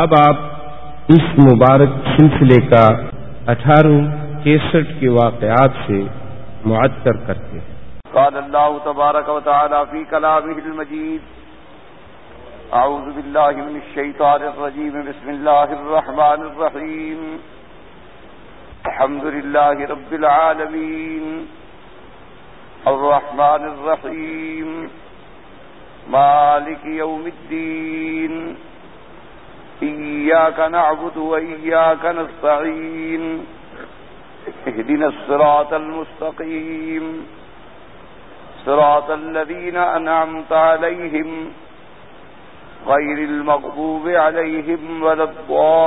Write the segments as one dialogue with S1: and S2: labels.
S1: اب آپ اس مبارک سلسلے کا اٹھارہ کیسٹھ کے واقعات سے معطر کرتے ہیں۔
S2: قال الله تبارك وتعالى في كلامه المجيد أعوذ بالله من الشيطان الرجيم بسم الله الرحمن الرحيم الحمد لله رب العالمين الرحمن الرحيم مالك يوم الدين إياك نعبد وإياك نستعين اهدنا الصراط المستقيم. صراط الذين أنعمت عليهم غير المغضوب عليهم ولا الضالين.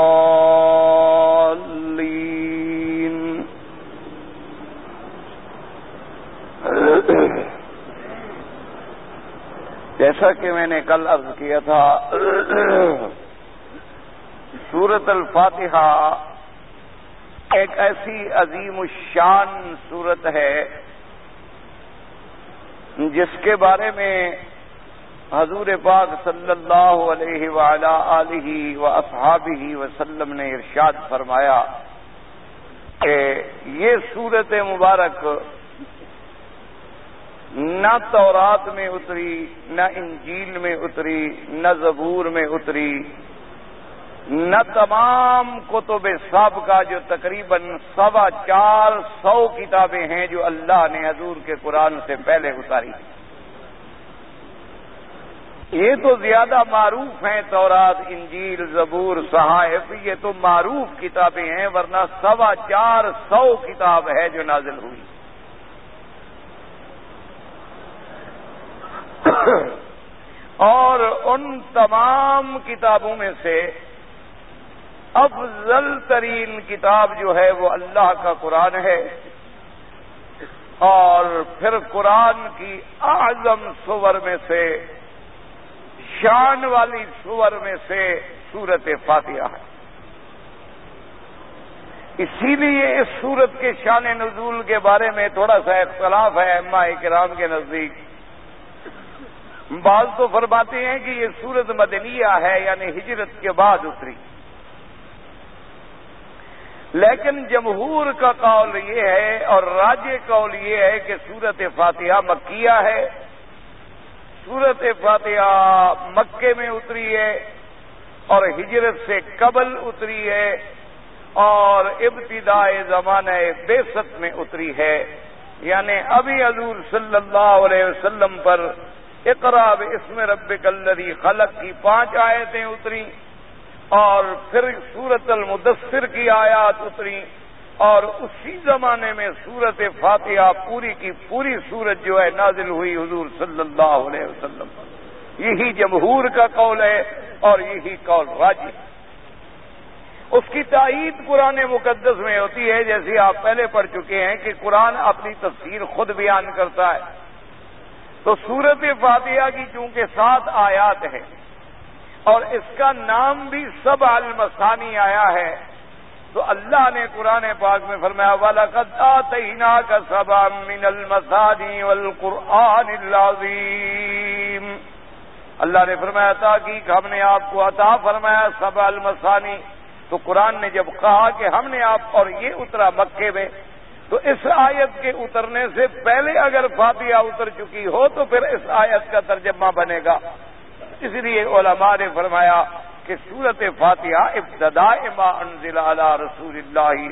S2: جیسا کہ میں نے کل عرض کیا تھا سورت الفاتحہ ایک ایسی عظیم الشان صورت ہے جس کے بارے میں حضور پاک صلی اللہ علیہ وعلا علیہ و اصحابہ وسلم نے ارشاد فرمایا کہ یہ صورت مبارک نہ تورات میں اتری، نہ انجیل میں اتری، نہ زبور میں اتری نہ تمام کتب سابقہ جو تقریباً سوا چار سو کتابیں ہیں جو اللہ نے حضور کے قرآن سے پہلے اتاری یہ تو زیادہ معروف ہیں تورات، انجیل، زبور، صحائف، یہ تو معروف کتابیں ہیں، ورنہ سوا چار سو کتاب ہے جو نازل ہوئی۔ اور ان تمام کتابوں میں سے افضل ترین کتاب جو ہے وہ اللہ کا قرآن ہے اور پھر قرآن کی اعظم سور میں سے شان والی سور میں سے سورت فاتحہ ہے۔ اسی لیے اس سورت کے شان نزول کے بارے میں تھوڑا سا اختلاف ہے اما کرام کے نزدیک۔ بعض تو فرماتے ہیں کہ یہ سورت مدنیہ ہے یعنی ہجرت کے بعد اتری۔ لیکن جمہور کا قول یہ ہے اور راج قول یہ ہے کہ سورت فاتحہ مکیہ ہے۔ سورت فاتحہ مکے میں اتری ہے اور ہجرت سے قبل اتری ہے اور ابتدائے زمانہ بے میں اتری ہے۔ یعنی ابھی حضور صلی اللہ علیہ وسلم پر اقراب اسم رب کلری خلق کی پانچ آیتیں اتری۔ اور پھر سورت المدثر کی آیات اتری اور اسی زمانے میں سورت فاتحہ پوری کی پوری سورت جو ہے نازل ہوئی حضور صلی اللہ علیہ وسلم یہی جمہور کا قول ہے اور یہی قول راجی۔ اس کی تائید قرآن مقدس میں ہوتی ہے، جیسے آپ پہلے پڑھ چکے ہیں کہ قرآن اپنی تفسیر خود بیان کرتا ہے۔ تو سورت فاتحہ کی چونکہ سات آیات ہیں اور اس کا نام بھی سب المسانی آیا ہے۔ تو اللہ نے قرآن پاک میں فرمایا والا قدا تینا کا سب من المسانی والقرآن العظیم اللہ نے فرمایا تھا کہ ہم نے آپ کو عطا فرمایا سب المسانی تو قرآن نے جب کہا کہ ہم نے آپ، اور یہ اترا مکے میں، تو اس آیت کے اترنے سے پہلے اگر فاتحہ اتر چکی ہو تو پھر اس آیت کا ترجمہ بنے گا۔ اس لیے علماء نے فرمایا کہ سورت فاتحہ ابتدا ما انزل علی رسول اللہ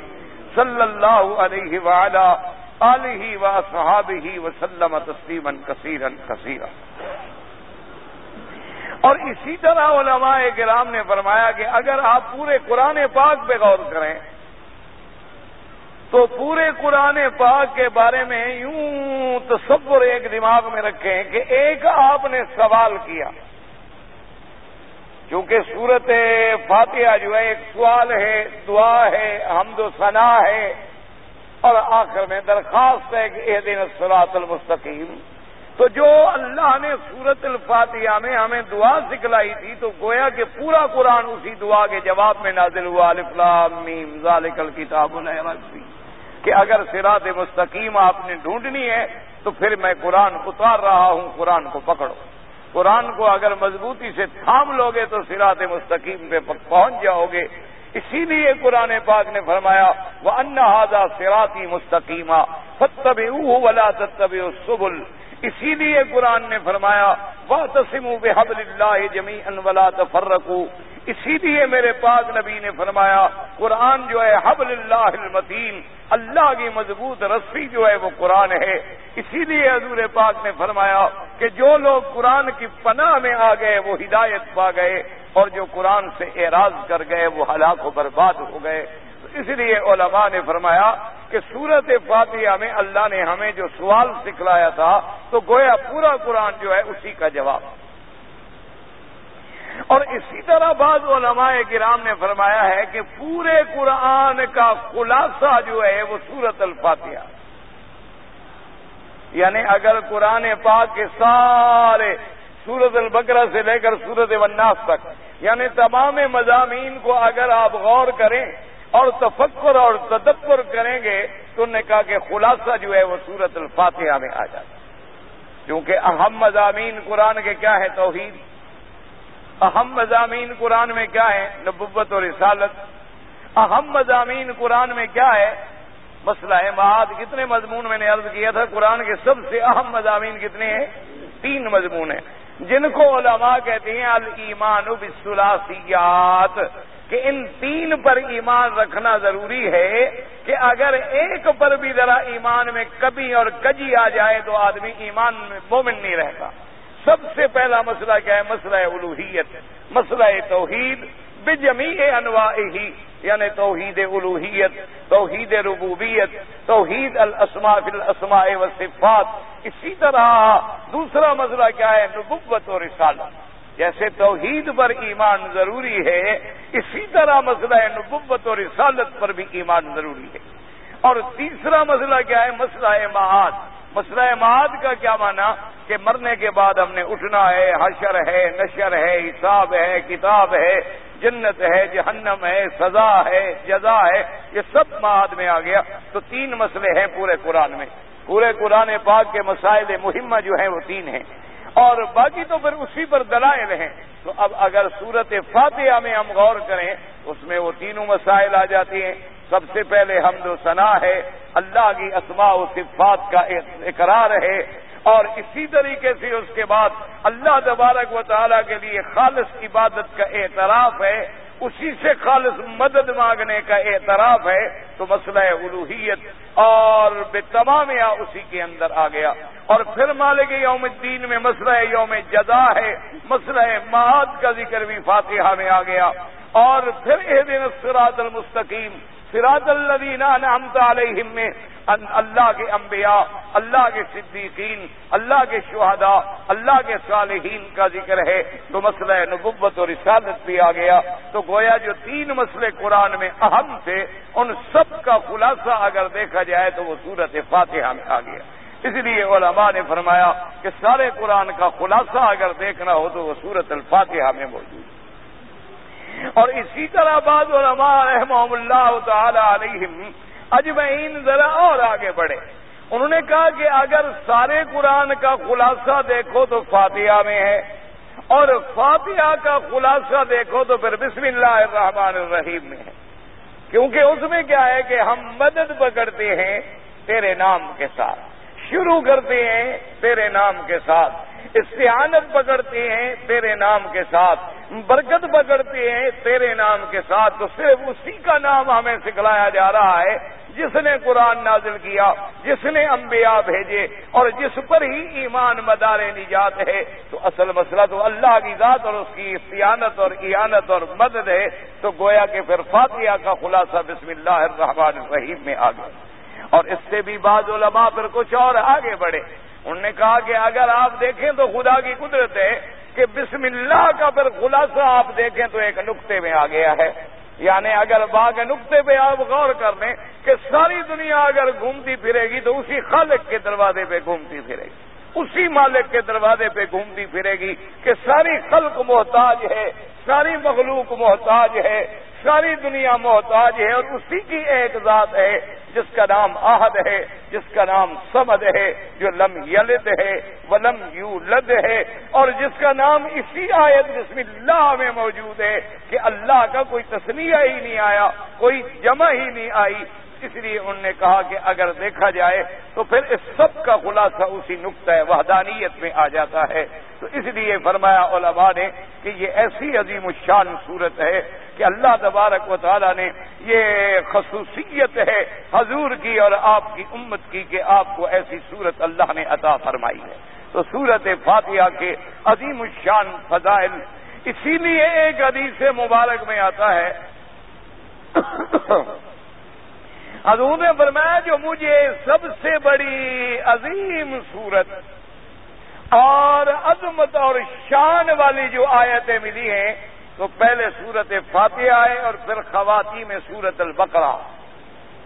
S2: صلی اللہ علیہ وعلا علیہ و صحابہ وسلم تسلیما کثیرا کثیرا۔ اور اسی طرح علماء کرام نے فرمایا کہ اگر آپ پورے قرآن پاک پہ غور کریں، تو پورے قرآن پاک کے بارے میں یوں تصور ایک دماغ میں رکھیں کہ ایک آپ نے سوال کیا۔ چونکہ صورت فاتحہ جو ہے ایک سوال ہے، دعا ہے، حمد و ثنا ہے۔ اور آخر میں درخواست ہے کہ اے دن سلاط المستقیم۔ تو جو اللہ نے سورت الفاتحہ میں ہمیں دعا سکھلائی تھی، تو گویا کہ پورا قرآن اسی دعا کے جواب میں نازل ہوا۔ میم، ذالک الکتاب الرحی کہ اگر سرات مستقیم آپ نے ڈھونڈنی ہے، تو پھر میں قرآن اتار رہا ہوں، قرآن کو پکڑو۔ قرآن کو اگر مضبوطی سے تھام لو گے تو سرات مستقیم پہ پہنچ جاؤ گے۔ اسی لیے قرآن پاک نے فرمایا وہ انہذا سراتی مستقیمہ فتب ولا تب سبل اسی لیے قرآن نے فرمایا وہ تسم بحب اللہ جمی ان ولا تفرقو اسی لیے میرے پاک نبی نے فرمایا، قرآن جو ہے، حبل اللہ المتین، اللہ کی مضبوط رسی جو ہے، وہ قرآن ہے۔ اسی لیے حضور پاک نے فرمایا کہ جو لوگ قرآن کی پناہ میں آ گئے، وہ ہدایت پا گئے، اور جو قرآن سے اعراض کر گئے، وہ ہلاک و برباد ہو گئے۔ اس لیے علماء نے فرمایا کہ سورت فاتحہ میں اللہ نے ہمیں جو سوال سکھلایا تھا، تو گویا پورا قرآن جو ہے، اسی کا جواب۔ اور اسی طرح بعض علماء کرام نے فرمایا ہے کہ پورے قرآن کا خلاصہ جو ہے وہ سورت الفاتحہ۔ یعنی اگر قرآن پاک کے سارے سورت البقرہ سے لے کر سورت وناس تک یعنی تمام مضامین کو اگر آپ غور کریں اور تفکر اور تدبر کریں گے تو انہوں نے کہا کہ خلاصہ جو ہے وہ سورت الفاتحہ میں آ جاتا کیونکہ اہم مضامین قرآن کے کیا ہے توحید۔ اہم مضامین قرآن میں کیا ہے؟ نبوت اور رسالت. اہم مضامین قرآن میں کیا ہے؟ مسئلہ ہے معاد. کتنے مضمون میں نے عرض کیا تھا؟ قرآن کے سب سے اہم مضامین کتنے ہیں؟ تین مضمون ہیں. جن کو علماء کہتے ہیں المان بالثلاثیات. کہ ان تین پر ایمان رکھنا ضروری ہے کہ اگر ایک پر بھی ذرا ایمان میں کبھی اور کجی آ جائے تو آدمی ایمان میں مومن نہیں رہتا. سب سے پہلا مسئلہ کیا ہے؟ مسئلہ الوحیت مسئلہ توحید بجمی انواع ہی یعنی توحید الوحیت توحید ربوبیت، توحید الاسماء فی الاسماء و صفات۔ اسی طرح دوسرا مسئلہ کیا ہے؟ نبوت اور رسالت۔ جیسے توحید پر ایمان ضروری ہے، اسی طرح مسئلہ نبوت اور رسالت پر بھی ایمان ضروری ہے۔ اور تیسرا مسئلہ کیا ہے؟ مسئلہ معاد۔ مسئلہ معاد کا کیا مانا کہ مرنے کے بعد ہم نے اٹھنا ہے، حشر ہے، نشر ہے، حساب ہے، کتاب ہے، جنت ہے، جہنم ہے، سزا ہے، جزا ہے، یہ سب ماد میں آ گیا۔ تو تین مسئلے ہیں پورے قرآن میں۔ پورے قرآن پاک کے مسائل مہمہ جو ہیں وہ تین ہیں۔ اور باقی تو پھر اسی پر دلائل ہیں۔ تو اب اگر صورت فاتحہ میں ہم غور کریں، اس میں وہ تینوں مسائل آ جاتے ہیں۔ سب سے پہلے حمد و ثنا ہے۔ اللہ کی اسماء و صفات کا اقرار ہے۔ اور اسی طریقے سے اس کے بعد اللہ تبارک و تعالیٰ کے لیے خالص عبادت کا اعتراف ہے۔ اسی سے خالص مدد مانگنے کا اعتراف ہے، تو مسئلہ الوحیت اور بے تمام یا اسی کے اندر آ گیا۔ اور پھر مالک یوم الدین میں مسئلہ یوم جزا ہے، مسئلہ معاد کا ذکر بھی فاتحہ میں آ گیا۔ اور پھر اے دن سراط المستقیم سراط الدین انعمت علیہم میں اللہ کے انبیاء، اللہ کے صدیقین، اللہ کے شہداء، اللہ کے صالحین کا ذکر ہے۔ تو مسئلہ نبوت اور رسالت بھی آ گیا۔ تو گویا جو تین مسئلے قرآن میں اہم تھے، ان سب کا خلاصہ اگر دیکھا جائے تو وہ صورت فاتحہ میں آ گیا۔ اس لیے علماء نے فرمایا کہ سارے قرآن کا خلاصہ اگر دیکھنا ہو تو وہ صورت الفاتحہ میں موجود ہے۔ اور اسی طرح بعض علماء رحمہ اللہ تعالی علیہم اجمعین ذرا اور آگے بڑھے انہوں نے کہا کہ اگر سارے قرآن کا خلاصہ دیکھو تو فاتحہ میں ہے۔ اور فاتحہ کا خلاصہ دیکھو تو پھر بسم اللہ الرحمن الرحیم میں ہے۔ کیونکہ اس میں کیا ہے کہ ہم مدد پکڑتے ہیں تیرے نام کے ساتھ۔ شروع کرتے ہیں تیرے نام کے ساتھ۔ استعانت پکڑتے ہیں، تیرے نام کے ساتھ۔ برکت پکڑتے ہیں، تیرے نام کے ساتھ۔ تو صرف اسی کا نام ہمیں سکھلایا جا رہا ہے، جس نے قرآن نازل کیا، جس نے انبیاء بھیجے، اور جس پر ہی ایمان مدار نجات ہے۔ تو اصل مسئلہ تو اللہ کی ذات اور اس کی استعانت اور ایانت اور مدد ہے۔ تو گویا کہ پھر فاتحہ کا خلاصہ بسم اللہ الرحمن الرحیم میں آ گیا اور اس سے بھی بعض علماء پھر کچھ اور آگے بڑھے۔ انہوں نے کہا کہ اگر آپ دیکھیں تو خدا کی قدرت ہے کہ بسم اللہ کا پھر خلاصہ آپ دیکھیں تو ایک نقطے میں آ گیا ہے۔ یعنی اگر باغ نقطے پہ آپ غور کر لیں کہ ساری دنیا اگر گھومتی پھرے گی تو اسی خالق کے دروازے پہ گھومتی پھرے گی۔ اسی مالک کے دروازے پہ گھومتی پھرے گی کہ ساری خلق محتاج ہے، ساری مخلوق محتاج ہے، ساری دنیا محتاج ہے اور اسی کی ایک ذات ہے جس کا نام آہد ہے، جس کا نام سمد ہے، جو لم یلد ہے، ولم یولد ہے اور جس کا نام اسی آیت بسم اللہ میں موجود ہے کہ اللہ کا کوئی تسلیہ ہی نہیں آیا، کوئی جمع ہی نہیں آئی اس لیے انہوں نے کہا کہ اگر دیکھا جائے تو پھر اس سب کا خلاصہ اسی نقطۂ وحدانیت میں آ جاتا ہے۔ تو اس لیے فرمایا علماء نے کہ یہ ایسی عظیم الشان صورت ہے کہ اللہ تبارک و تعالیٰ نے یہ خصوصیت ہے حضور کی اور آپ کی امت کی کہ آپ کو ایسی صورت اللہ نے عطا فرمائی ہے۔ تو صورت فاتحہ کے عظیم الشان فضائل اسی لیے ایک حدیث مبارک میں آتا ہے۔ حضور نے فرمایا جو مجھے سب سے بڑی عظیم صورت اور عظمت اور شان والی جو آیتیں ملی ہیں، تو پہلے صورت فاتحہ آئے اور پھر خواتین میں سورت البقرہ۔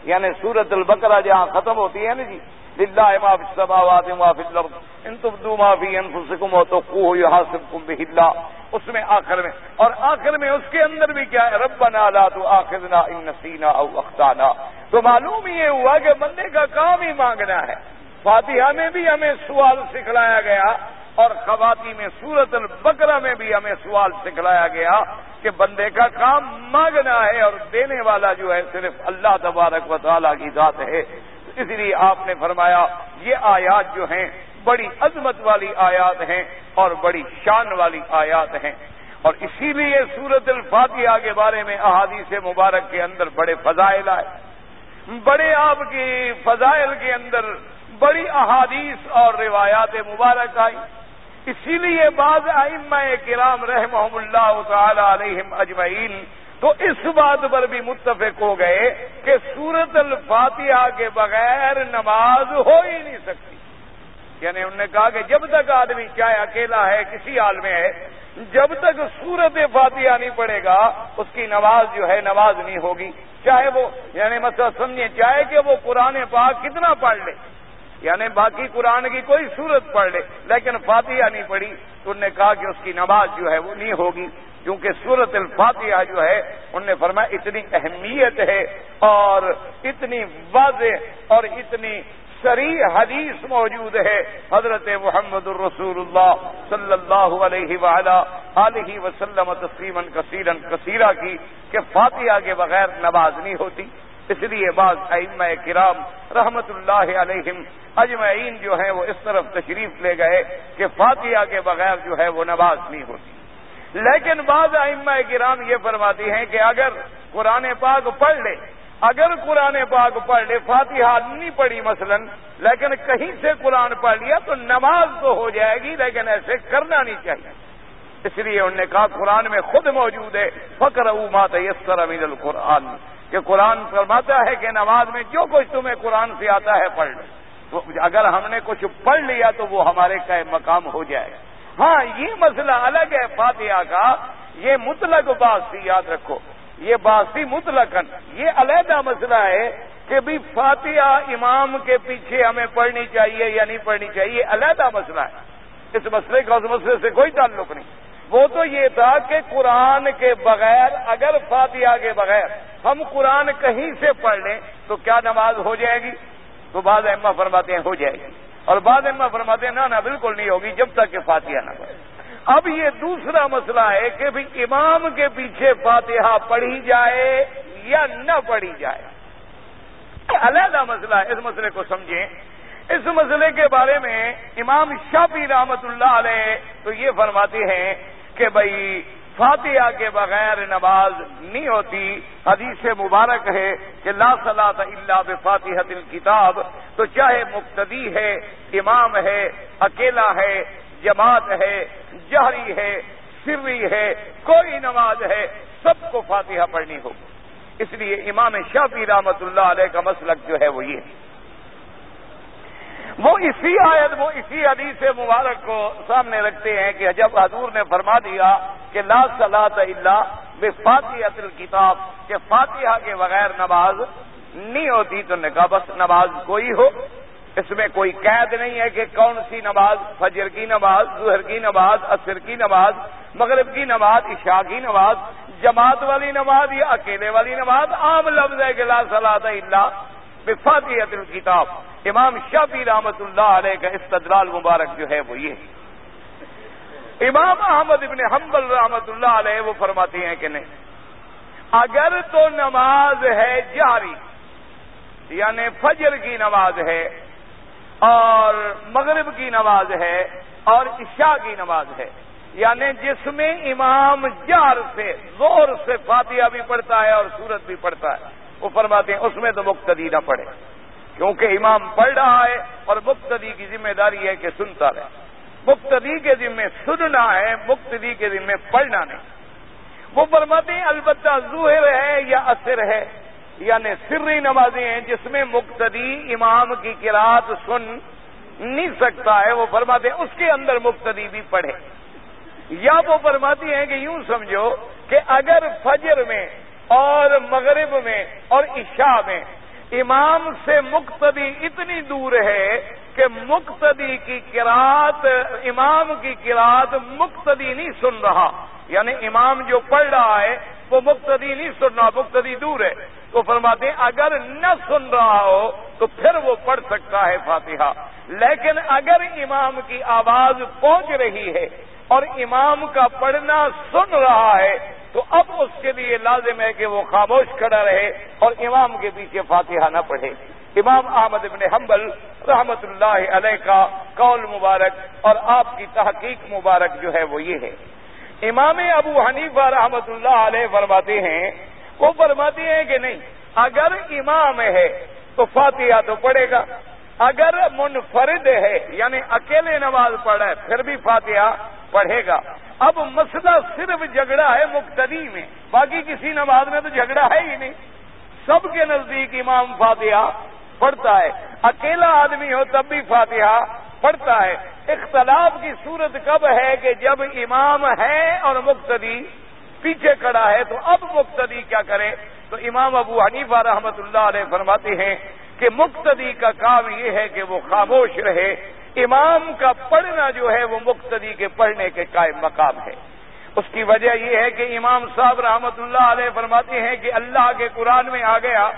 S2: یعنی سورت البقرہ جہاں ختم ہوتی ہے نا جی للہ ما فی السماوات ما فی الارض، ان تبدو ما فی انفسکم و تقوه یحاسبکم به اللہ۔ اس میں، آخر میں. اور آخر میں اس کے اندر بھی کیا ہے؟ ربنا لا تؤاخذنا ان نسینا او اخطانا. تو معلوم یہ ہوا کہ بندے کا کام ہی مانگنا ہے. فاتحہ میں بھی ہمیں سوال سکھلایا گیا اور خواتین میں سورت البقرہ میں بھی ہمیں سوال سکھلایا گیا کہ بندے کا کام مانگنا ہے اور دینے والا جو ہے صرف اللہ تبارک و تعالیٰ کی ذات ہے. اس لیے آپ نے فرمایا یہ آیات جو ہیں بڑی عظمت والی آیات ہیں اور بڑی شان والی آیات ہیں۔ اور اسی لیے سورت الفاتحہ کے بارے میں احادیث مبارک کے اندر بڑے فضائل آئے۔ بڑے آپ کی فضائل کے اندر بڑی احادیث اور روایات مبارک آئی اسی لیے بعض ائمہ کرام رحمہم اللہ تعالی علیہم اجمعین تو اس بات پر بھی متفق ہو گئے کہ سورت الفاتحہ کے بغیر نماز ہو ہی نہیں سکتی۔ یعنی انہوں نے کہا کہ جب تک آدمی چاہے اکیلا ہے، کسی حال میں ہے، جب تک سورت فاتحہ نہیں پڑے گا، اس کی نماز جو ہے، نماز نہیں ہوگی۔ چاہے وہ یعنی مطلب سمجھے چاہے کہ وہ قرآن پاک کتنا پڑھ لے۔ یعنی باقی قرآن کی کوئی صورت پڑھ لے، لیکن فاتحہ نہیں پڑھی، تو انہوں نے کہا کہ اس کی نماز جو ہے، وہ نہیں ہوگی۔ کیونکہ صورت الفاتحہ جو ہے، انہوں نے فرمایا اتنی اہمیت ہے اور اتنی واضح اور اتنی سری حدیث موجود ہے۔ حضرت محمد الرسول اللہ صلی اللہ علیہ علیہ وسلم تسلیمن کثیرن کثیرہ کی کہ فاتحہ کے بغیر نماز نہیں ہوتی۔ اس لیے بعض ائمہ کرام رحمت اللہ علیہم اجمعین جو ہیں وہ اس طرف تشریف لے گئے کہ فاتحہ کے بغیر جو ہے وہ نماز نہیں ہوتی۔ لیکن بعض ائمہ کرام یہ فرماتی ہیں کہ اگر قرآن پاک پڑھ لے اگر قرآن پاک پڑھ لے، فاتحہ نہیں پڑھی مثلا، لیکن کہیں سے قرآن پڑھ لیا تو نماز تو ہو جائے گی، لیکن ایسے کرنا نہیں چاہیے۔ اس لیے انہوں نے کہا، قرآن میں خود موجود ہے فکر او مات یس امین القرآن۔ کہ قرآن فرماتا ہے کہ نماز میں جو کچھ تمہیں قرآن سے آتا ہے، پڑھ لو۔ تو اگر ہم نے کچھ پڑھ لیا تو وہ ہمارے کا مقام ہو جائے گا۔ ہاں یہ مسئلہ الگ ہے فاتحہ کا۔ یہ مطلق باسی یاد رکھو۔ یہ باسی مطلق یہ علیحدہ مسئلہ ہے کہ بھی فاتحہ امام کے پیچھے ہمیں پڑھنی چاہیے یا نہیں پڑھنی چاہیے علیحدہ مسئلہ ہے۔ اس مسئلے کا، اس مسئلے سے کوئی تعلق نہیں۔ وہ تو یہ تھا کہ قرآن کے بغیر، اگر فاتحہ کے بغیر ہم قرآن کہیں سے پڑھ لیں تو کیا نماز ہو جائے گی؟ تو بعض احمد فرماتے ہیں ہو جائے گی۔ اور بعد میں فرماتے ہیں، نہ بالکل نہیں ہوگی جب تک کہ فاتحہ نہ پڑے اب یہ دوسرا مسئلہ ہے کہ بھی امام کے پیچھے فاتحہ پڑھی جائے یا نہ پڑھی جائے۔ علیحدہ مسئلہ ہے، اس مسئلے کو سمجھیں۔ اس مسئلے کے بارے میں امام شافی رحمت اللہ علیہ تو یہ فرماتے ہیں کہ بھائی، فاتحہ کے بغیر نماز نہیں ہوتی۔ حدیث مبارک ہے کہ لا صلاح اللہ بفاتحہ دل کتاب تو چاہے مقتدی ہے، امام ہے، اکیلا ہے جماعت ہے، جہری ہے، سری ہے، کوئی نماز ہے، سب کو فاتحہ پڑھنی ہوگی۔ اس لیے امام شافی رحمت اللہ علیہ کا مسلک جو ہے وہ یہ ہے۔ وہ اسی آیت، وہ اسی حدیث مبارک کو سامنے رکھتے ہیں کہ جب حضور نے فرما دیا کہ لا صلاح اللہ بے فاتحت الکتاب، کہ فاتحہ کے بغیر نماز نہیں ہوتی تو نے کہا بس نماز کوئی ہو۔ اس میں کوئی قید نہیں ہے کہ کون سی نماز، فجر کی نماز، ظہر کی نماز، عصر کی نماز، مغرب کی نماز، عشاء کی نماز، جماعت والی نماز یا اکیلے والی نماز، عام لفظ ہے کہ لا صلاح اللہ بفاتحت الکتاب۔ امام شافی رحمت اللہ علیہ کا استدلال مبارک جو ہے وہ یہ امام احمد ابن حنبل رحمت اللہ علیہ وہ فرماتے ہیں کہ نہیں، اگر تو نماز ہے جاری یعنی فجر کی نماز ہے اور مغرب کی نماز ہے اور عشاء کی نماز ہے۔ یعنی جس میں امام جار سے زور سے فاتحہ بھی پڑھتا ہے اور سورت بھی پڑھتا ہے۔ وہ فرماتے ہیں، اس میں تو مقتدی نہ پڑھے۔ کیونکہ امام پڑھ رہا ہے اور مقتدی کی ذمہ داری ہے کہ سنتا رہے۔ مقتدی کے ذمے سننا ہے، مقتدی کے ذمے پڑھنا نہیں۔ وہ فرماتے ہیں، البتہ ظہر ہے یا اثر ہے۔ یعنی سری نمازیں ہیں جس میں مقتدی امام کی کراط سن نہیں سکتا ہے، وہ فرماتے ہیں اس کے اندر مقتدی بھی پڑھے یا وہ فرماتی ہیں کہ یوں سمجھو کہ اگر فجر میں اور مغرب میں اور عشاء میں امام سے مقتدی اتنی دور ہے کہ مقتدی کی کراط امام کی کراط مقتدی نہیں سن رہا۔ یعنی امام جو پڑھ رہا ہے وہ مقتدی نہیں سن رہا مقتدی دور ہے۔ تو فرماتے ہیں، اگر نہ سن رہا ہو تو پھر وہ پڑھ سکتا ہے فاتحہ۔ لیکن اگر امام کی آواز پہنچ رہی ہے اور امام کا پڑھنا سن رہا ہے، تو اب اس کے لیے لازم ہے کہ وہ خاموش کھڑا رہے اور امام کے پیچھے فاتحہ نہ پڑھے۔ امام احمد ابن حنبل رحمت اللہ علیہ کا قول مبارک اور آپ کی تحقیق مبارک جو ہے وہ یہ ہے۔ امام ابو حنیفہ رحمت اللہ علیہ فرماتے ہیں، وہ فرماتے ہیں کہ نہیں، اگر امام ہے تو فاتحہ تو پڑھے گا، اگر منفرد ہے یعنی اکیلے نماز پڑھا ہے، پھر بھی فاتحہ پڑھے گا۔ اب مسئلہ صرف جھگڑا ہے مقتدی میں، باقی کسی نماز میں تو جھگڑا ہے ہی نہیں۔ سب کے نزدیک امام فاتحہ پڑھتا ہے، اکیلا آدمی ہو تب بھی فاتحہ پڑھتا ہے۔ اختلاف کی صورت کب ہے کہ جب امام ہے اور مقتدی پیچھے کھڑا ہے تو اب مقتدی کیا کرے؟ تو امام ابو حنیفہ رحمت اللہ علیہ فرماتے ہیں کہ مقتدی کا کام یہ ہے کہ وہ خاموش رہے۔ امام کا پڑھنا جو ہے وہ مقتدی کے پڑھنے کے قائم مقام ہے۔ اس کی وجہ یہ ہے کہ امام صاحب رحمت اللہ علیہ فرماتے ہیں کہ اللہ کے قرآن میں آ گیا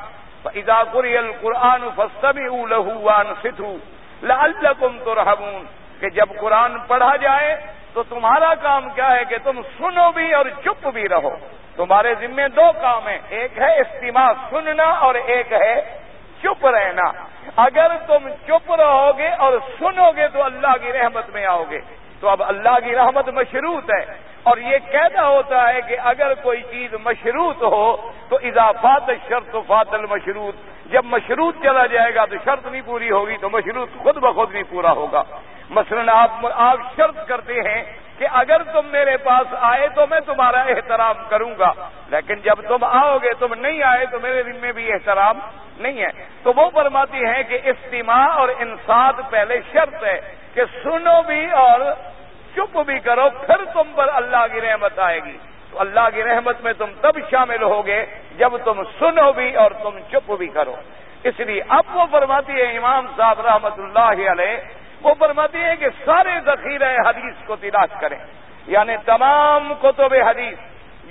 S2: اضاقری القرآن فسمی لہوان ستھو لعلکم ترحمون۔ کہ جب قرآن پڑھا جائے تو تمہارا کام کیا ہے کہ تم سنو بھی اور چپ بھی رہو۔ تمہارے ذمے دو کام ہیں۔ ایک ہے استماع سننا اور ایک ہے چپ رہنا۔ اگر تم چپ رہو گے اور سنو گے تو اللہ کی رحمت میں آؤ گے۔ تو اب اللہ کی رحمت مشروط ہے۔ اور یہ کہنا ہوتا ہے کہ اگر کوئی چیز مشروط ہو تو اضافات شرط فات المشروط۔ جب مشروط چلا جائے گا تو شرط نہیں پوری ہوگی تو مشروط خود بخود نہیں پورا ہوگا۔ مثلا آپ آپ شرط کرتے ہیں کہ اگر تم میرے پاس آئے تو میں تمہارا احترام کروں گا، لیکن جب تم آؤ گے تم نہیں آئے تو میرے دن میں بھی احترام نہیں ہے۔ تو وہ فرماتی ہیں کہ استماع اور انساد پہلے شرط ہے کہ سنو بھی اور چپ بھی کرو، پھر تم پر اللہ کی رحمت آئے گی۔ تو اللہ کی رحمت میں تم تب شامل ہوگے جب تم سنو بھی اور تم چپ بھی کرو۔ اس لیے اب وہ فرماتی ہے، امام صاحب رحمت اللہ علیہ، وہ فرماتی ہے کہ سارے ذخیرہ حدیث کو تلاش کریں۔ یعنی تمام کتب حدیث،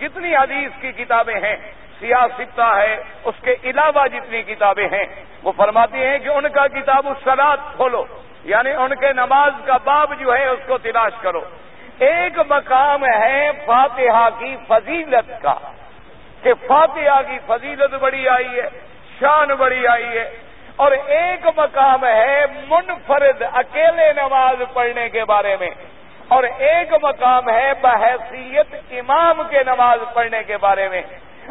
S2: جتنی حدیث کی کتابیں ہیں سیاستہ ہے، اس کے علاوہ جتنی کتابیں ہیں، وہ فرماتی ہیں کہ ان کا کتاب السلاد کھولو۔ یعنی ان کے نماز کا باب جو ہے اس کو تلاش کرو۔ ایک مقام ہے فاتحہ کی فضیلت کا۔ کہ فاتحہ کی فضیلت بڑی آئی ہے، شان بڑی آئی ہے۔ اور ایک مقام ہے منفرد اکیلے نماز پڑھنے کے بارے میں۔ اور ایک مقام ہے بحیثیت امام کے نماز پڑھنے کے بارے میں۔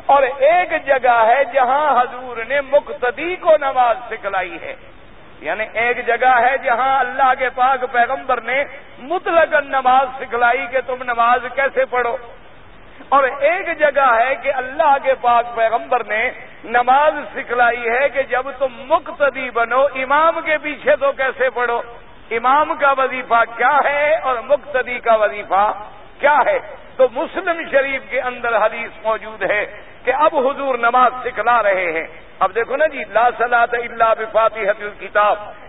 S2: اور ایک جگہ ہے جہاں حضور نے مقتدی کو نماز سکھلائی ہے۔ یعنی ایک جگہ ہے جہاں اللہ کے پاک پیغمبر نے مطلق نماز سکھلائی کہ تم نماز کیسے پڑھو۔ اور ایک جگہ ہے کہ اللہ کے پاک پیغمبر نے نماز سکھلائی ہے کہ جب تم مقتدی بنو، امام کے پیچھے تو کیسے پڑھو؟ امام کا وظیفہ کیا ہے اور مقتدی کا وظیفہ کیا ہے؟ تو مسلم شریف کے اندر حدیث موجود ہے۔ کہ اب حضور نماز سکھلا رہے ہیں۔ اب دیکھو نا جی لا صلاح اللہ بفاتی حدیث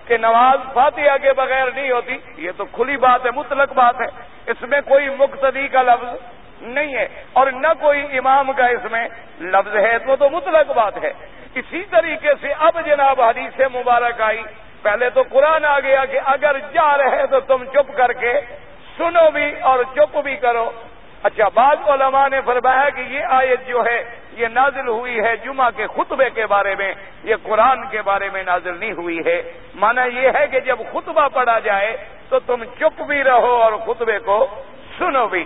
S2: کہ نماز فاتحہ کے بغیر نہیں ہوتی، یہ تو کھلی بات ہے، مطلق بات ہے۔ اس میں کوئی مقتدی کا لفظ نہیں ہے، اور نہ کوئی امام کا اس میں لفظ ہے تو تو مطلق بات ہے۔ اسی طریقے سے اب جناب حدیث مبارک آئی۔ پہلے تو قرآن آ گیا کہ اگر جا رہے تو تم چپ کر کے سنو بھی اور چپ بھی کرو۔ اچھا بعض علماء نے فرمایا کہ یہ آیت جو ہے یہ نازل ہوئی ہے جمعہ کے خطبے کے بارے میں، یہ قرآن کے بارے میں نازل نہیں ہوئی ہے۔ مانا یہ ہے کہ جب خطبہ پڑھا جائے تو تم چپ بھی رہو اور خطبے کو سنو بھی۔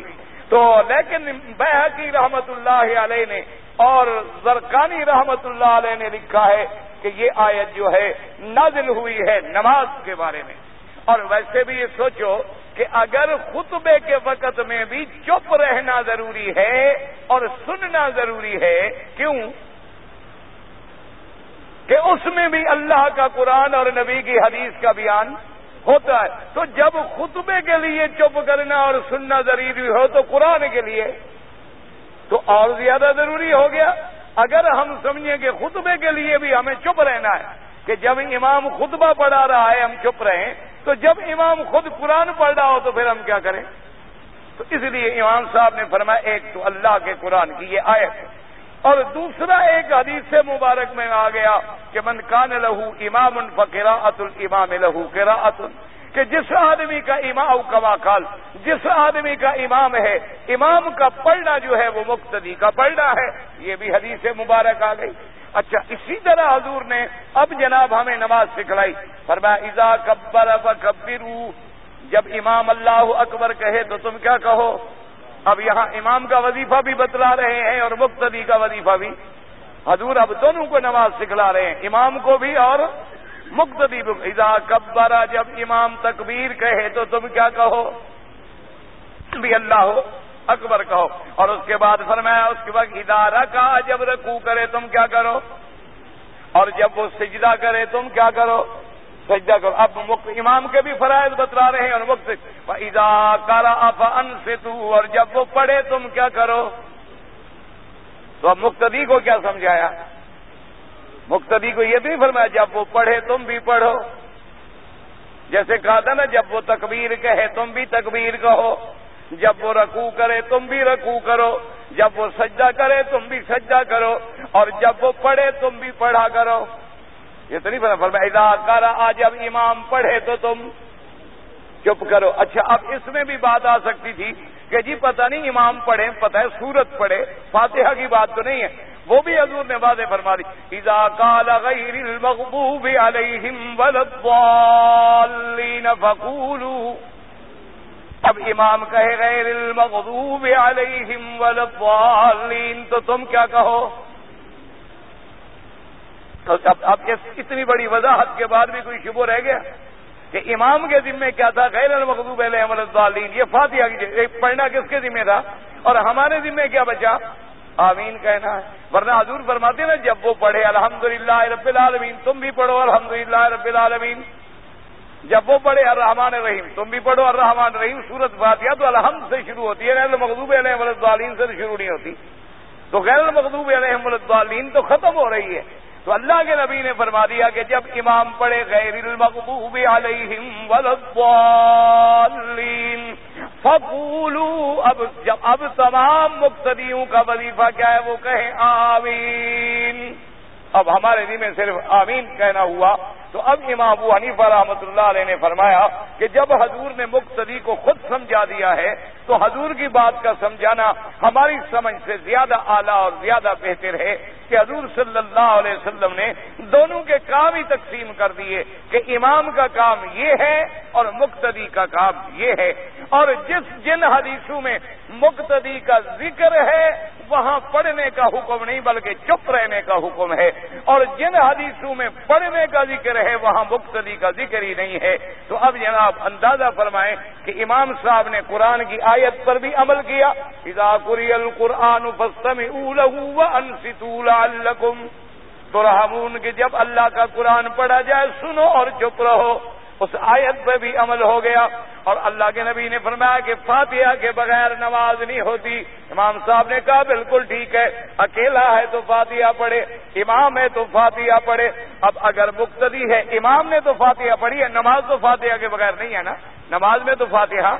S2: تو لیکن بحقی رحمت اللہ علیہ نے اور زرکانی رحمت اللہ علیہ نے لکھا ہے کہ یہ آیت جو ہے نازل ہوئی ہے نماز کے بارے میں۔ اور ویسے بھی یہ سوچو کہ اگر خطبے کے وقت میں بھی چپ رہنا ضروری ہے اور سننا ضروری ہے، کیوں؟ کہ اس میں بھی اللہ کا قرآن اور نبی کی حدیث کا بیان ہوتا ہے۔ تو جب خطبے کے لیے چپ کرنا اور سننا ضروری ہو تو قرآن کے لیے تو اور زیادہ ضروری ہو گیا۔ اگر ہم سمجھیں کہ خطبے کے لیے بھی ہمیں چپ رہنا ہے کہ جب امام خطبہ پڑھا رہا ہے، ہم چپ رہیں، تو جب امام خود قرآن پڑھ رہا ہو تو پھر ہم کیا کریں؟ تو اس لیے امام صاحب نے فرمایا، ایک تو اللہ کے قرآن کی یہ آیت اور دوسرا ایک حدیث سے مبارک میں آ گیا کہ من کان لہو امام فقرا ات المام لہو کرا کہ جس آدمی کا امام کما کال جس آدمی کا امام ہے، امام کا پڑھنا جو ہے وہ مقتدی کا پڑھنا ہے۔ یہ بھی حدیث مبارک آ گئی۔ اچھا اسی طرح حضور نے اب جناب ہمیں نماز سکھلائی۔ فرمایا ازا کبر کبرو جب امام اللہ اکبر کہے تو تم کیا کہو؟ اب یہاں امام کا وظیفہ بھی بتلا رہے ہیں اور مقتدی کا وظیفہ بھی۔ حضور اب دونوں کو نماز سکھلا رہے ہیں۔ امام کو بھی اور مقتدی اذا کبرا جب امام تکبیر کہے تو تم کیا کہو؟ بھی اللہ ہو اکبر کہو۔ اور اس کے بعد فرمایا، اس کے بعد ادارہ کا جب رکو کرے تم کیا کرو؟ اور جب وہ سجدہ کرے تم کیا کرو؟ سجدہ کرو۔ اب امام کے بھی فرائض بتلا رہے ہیں اور وقت ادا کارا اف ان سے اور جب وہ پڑھے تم کیا کرو؟ تو اب مقتدی کو کیا سمجھایا؟ مقتدی کو یہ بھی فرمایا، جب وہ پڑھے تم بھی پڑھو۔ جیسے کہا تھا نا، جب وہ تکبیر کہے تم بھی تکبیر کہو۔ جب وہ رکوع کرے تم بھی رکوع کرو، جب وہ سجدہ کرے تم بھی سجدہ کرو، اور جب وہ پڑھے تم بھی پڑھا کرو۔ یہ تو نہیں پتا، فرمایا کرا آ جب امام پڑھے تو تم چپ کرو۔ اچھا اب اس میں بھی بات آ سکتی تھی کہ جی پتہ نہیں امام پڑھے پتہ ہے سورت پڑھے، فاتحہ کی بات تو نہیں ہے۔ وہ بھی حضور نے واضح فرما دی۔ اذا قال غیر المغضوب علیہم والضالین فقولوا اب امام کہے غیر المغضوب علیہم والضالین تو تم کیا کہو؟ اب اتنی بڑی وضاحت کے بعد بھی کوئی شبو رہ گیا کہ امام کے ذمے کیا تھا؟ غیر المغضوب علیہم والضالین یہ فاتحہ کی پڑھنا کس کے ذمے تھا؟ اور ہمارے ذمے کیا بچا؟ آمین کہنا ہے۔ ورنہ حضور فرماتے نا، جب وہ پڑھے الحمد للہ رب العالمین. تم بھی پڑھو الحمد للہ رب العالمین. جب وہ پڑھے الرحمان الرحیم، تم بھی پڑھو الرحمان الرحیم، سورت فاتحہ تو الحمد سے شروع ہوتی ہے، غیر مغدوب علیہ الدالین سے شروع نہیں ہوتی۔ تو غیر مغدوب علیہ الدالین تو ختم ہو رہی ہے۔ تو اللہ کے نبی نے فرما دیا کہ جب امام پڑھے غیر المغضوب علیہم والضالین فقولو اب جب، اب تمام مقتدیوں کا وظیفہ کیا ہے، وہ کہیں آمین۔ اب ہمارے دل میں صرف آمین کہنا ہوا۔ تو اب امام ابو حنیفہ رحمۃ اللہ علیہ نے فرمایا کہ جب حضور نے مقتدی کو خود سمجھا دیا ہے، تو حضور کی بات کا سمجھانا ہماری سمجھ سے زیادہ اعلیٰ اور زیادہ بہتر ہے کہ حضور صلی اللہ علیہ وسلم نے دونوں کے کام ہی تقسیم کر دیے کہ امام کا کام یہ ہے اور مقتدی کا کام یہ ہے۔ اور جس جن حدیثوں میں مقتدی کا ذکر ہے، وہاں پڑھنے کا حکم نہیں، بلکہ چپ رہنے کا حکم ہے۔ اور جن حدیثوں میں پڑھنے کا ذکر ہے وہاں مقتدی کا ذکر ہی نہیں ہے۔ تو اب جناب اندازہ فرمائیں کہ امام صاحب نے قرآن کی آیت پر بھی عمل کیا۔ قری القرآن تو رحمون کہ جب اللہ کا قرآن پڑھا جائے، سنو اور چپ رہو۔ اس آیت پہ بھی عمل ہو گیا اور اللہ کے نبی نے فرمایا کہ فاتحہ کے بغیر نماز نہیں ہوتی۔ امام صاحب نے کہا بالکل ٹھیک ہے، اکیلا ہے تو فاتحہ پڑھے، امام ہے تو فاتحہ پڑھے۔ اب اگر مقتدی ہے، امام نے تو فاتحہ پڑھی ہے، نماز تو فاتحہ کے بغیر نہیں ہے نا۔ نماز میں تو فاتحہ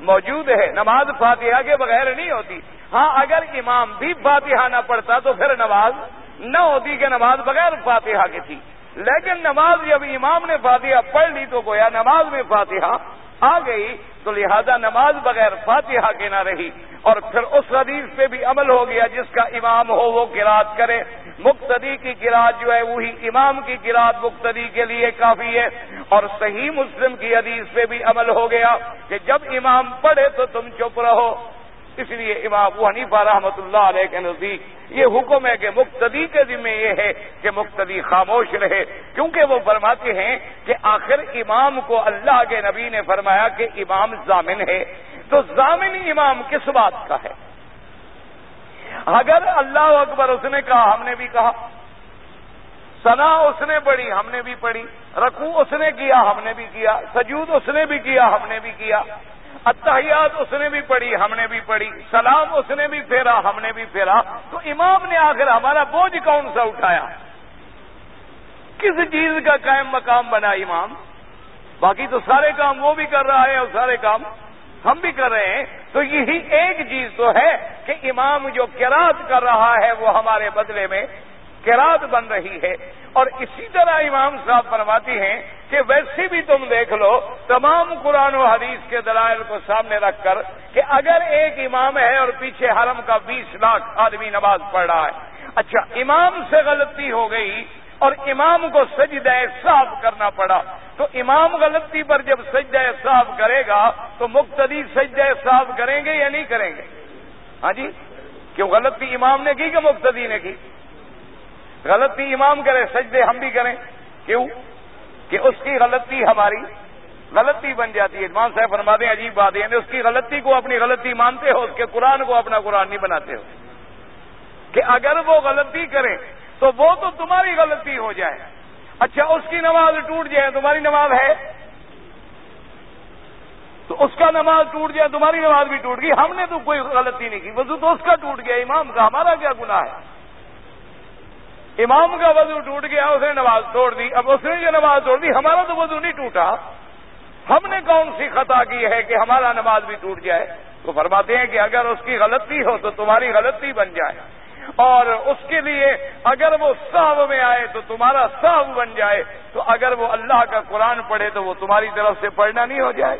S2: موجود ہے، نماز فاتحہ کے بغیر نہیں ہوتی۔ ہاں اگر امام بھی فاتحہ نہ پڑھتا تو پھر نماز نہ ہوتی کہ نماز بغیر فاتحہ کی تھی۔ لیکن نماز جب امام نے فاتحہ پڑھ لی تو گویا نماز میں فاتحہ آ گئی تو لہذا نماز بغیر فاتحہ کے نہ رہی اور پھر اس حدیث پہ بھی عمل ہو گیا جس کا امام ہو وہ گراج کرے۔ مقتدی کی گراج جو ہے وہی امام کی گراج مقتدی کے لیے کافی ہے۔ اور صحیح مسلم کی حدیث پہ بھی عمل ہو گیا کہ جب امام پڑھے تو تم چپ رہو۔ اس لیے امام ابو حنیفہ رحمۃ اللہ علیہ کے نزدیک یہ حکم ہے کہ مقتدی کے ذمہ یہ ہے کہ مقتدی خاموش رہے، کیونکہ وہ فرماتے ہیں کہ آخر امام کو اللہ کے نبی نے فرمایا کہ امام ضامن ہے۔ تو ضامن امام کس بات کا ہے؟ اگر اللہ اکبر اس نے کہا، ہم نے بھی کہا۔ سنا اس نے پڑھی، ہم نے بھی پڑھی۔ رکو اس نے کیا، ہم نے بھی کیا۔ سجود اس نے بھی کیا، ہم نے بھی کیا۔ اتحیات اس نے بھی پڑھی، ہم نے بھی پڑھی، سلام اس نے بھی پھیرا، ہم نے بھی پھیرا۔ تو امام نے آخر ہمارا بوجھ کون سا اٹھایا؟ کس چیز کا قائم مقام بنا امام؟ باقی تو سارے کام وہ بھی کر رہا ہے اور سارے کام ہم بھی کر رہے ہیں۔ تو یہی ایک چیز تو ہے کہ امام جو کراط کر رہا ہے وہ ہمارے بدلے میں کراط بن رہی ہے۔ اور اسی طرح امام صاحب فرماتی ہیں کہ ویسے بھی تم دیکھ لو، تمام قرآن و حدیث کے دلائل کو سامنے رکھ کر کہ اگر ایک امام ہے اور پیچھے حرم کا بیس لاکھ آدمی نماز پڑھ رہا ہے۔ اچھا امام سے غلطی ہو گئی اور امام کو سجدہ صاف کرنا پڑا، تو امام غلطی پر جب سجدہ صاف کرے گا تو مقتدی سجدہ صاف کریں گے یا نہیں کریں گے؟ ہاں جی کیوں غلطی امام نے کی کہ مقتدی نے کی؟ غلطی امام کرے سجدے ہم بھی کریں۔ کیوں؟ کہ اس کی غلطی ہماری غلطی بن جاتی ہے۔ امام صاحب فرماتے ہیں عجیب بات یعنی اس کی غلطی کو اپنی غلطی مانتے ہو، اس کے قرآن کو اپنا قرآن نہیں بناتے ہو۔ کہ اگر وہ غلطی کریں، تو وہ تو تمہاری غلطی ہو جائے۔ اچھا اس کی نماز ٹوٹ جائے، تمہاری نماز ہے؟ تو اس کا نماز ٹوٹ جائے، تمہاری نماز بھی ٹوٹ گئی۔ ہم نے تو کوئی غلطی نہیں کی، وضو تو اس کا ٹوٹ گیا۔ امام کا ہمارا کیا گناہ ہے؟ امام کا وضو ٹوٹ گیا، اس نے نماز توڑ دی۔ اب اس نے جو نماز توڑ دی، ہمارا تو وضو نہیں ٹوٹا۔ ہم نے کون سی خطا کی ہے کہ ہمارا نماز بھی ٹوٹ جائے؟ تو فرماتے ہیں کہ اگر اس کی غلطی ہو تو تمہاری غلطی بن جائے۔ اور اس کے لیے اگر وہ صاحب میں آئے تو تمہارا صاحب بن جائے۔ تو اگر وہ اللہ کا قرآن پڑھے تو وہ تمہاری طرف سے پڑھنا نہیں ہو جائے۔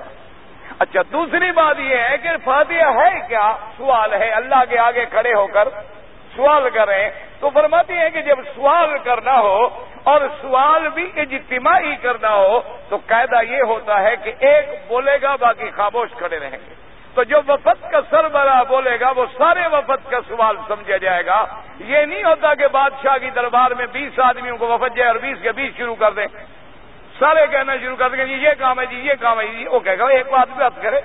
S2: اچھا دوسری بات یہ ہے کہ فاتحہ ہے کیا؟ سوال ہے، اللہ کے آگے کھڑے ہو کر۔ سوال کریں تو فرماتی ہیں کہ جب سوال کرنا ہو اور سوال بھی اجتماعی کرنا ہو تو قاعدہ یہ ہوتا ہے کہ ایک بولے گا باقی خاموش کھڑے رہیں گے۔ تو جو وفد کا سربراہ بولے گا وہ سارے وفد کا سوال سمجھا جائے گا۔ یہ نہیں ہوتا کہ بادشاہ کی دربار میں بیس آدمیوں کو وفد جائے اور بیس کے بیس شروع کر دیں۔ سارے کہنا شروع کر دیں جی یہ کام ہے جی یہ کام ہے جی وہ کہے گا، ایک بات بات کرے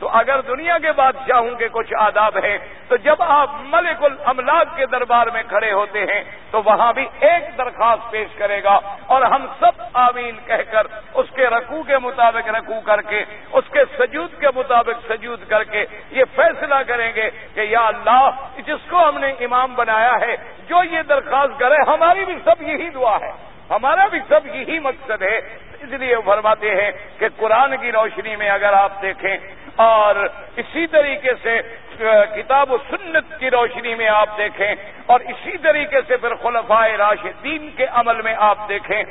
S2: تو اگر دنیا کے بادشاہوں کے کچھ آداب ہیں، تو جب آپ ملک الاملاک کے دربار میں کھڑے ہوتے ہیں، تو وہاں بھی ایک درخواست پیش کرے گا اور ہم سب آمین کہہ کر اس کے رقو کے مطابق رقو کر کے، اس کے سجود کے مطابق سجود کر کے یہ فیصلہ کریں گے کہ یا اللہ، جس کو ہم نے امام بنایا ہے، جو یہ درخواست کرے، ہماری بھی سب یہی دعا ہے۔ ہمارا بھی سب یہی مقصد ہے۔ اس لیے فرماتے ہیں کہ قرآن کی روشنی میں اگر آپ دیکھیں اور اسی طریقے سے کتاب و سنت کی روشنی میں آپ دیکھیں اور اسی طریقے سے پھر خلفائے راشدین کے عمل میں آپ دیکھیں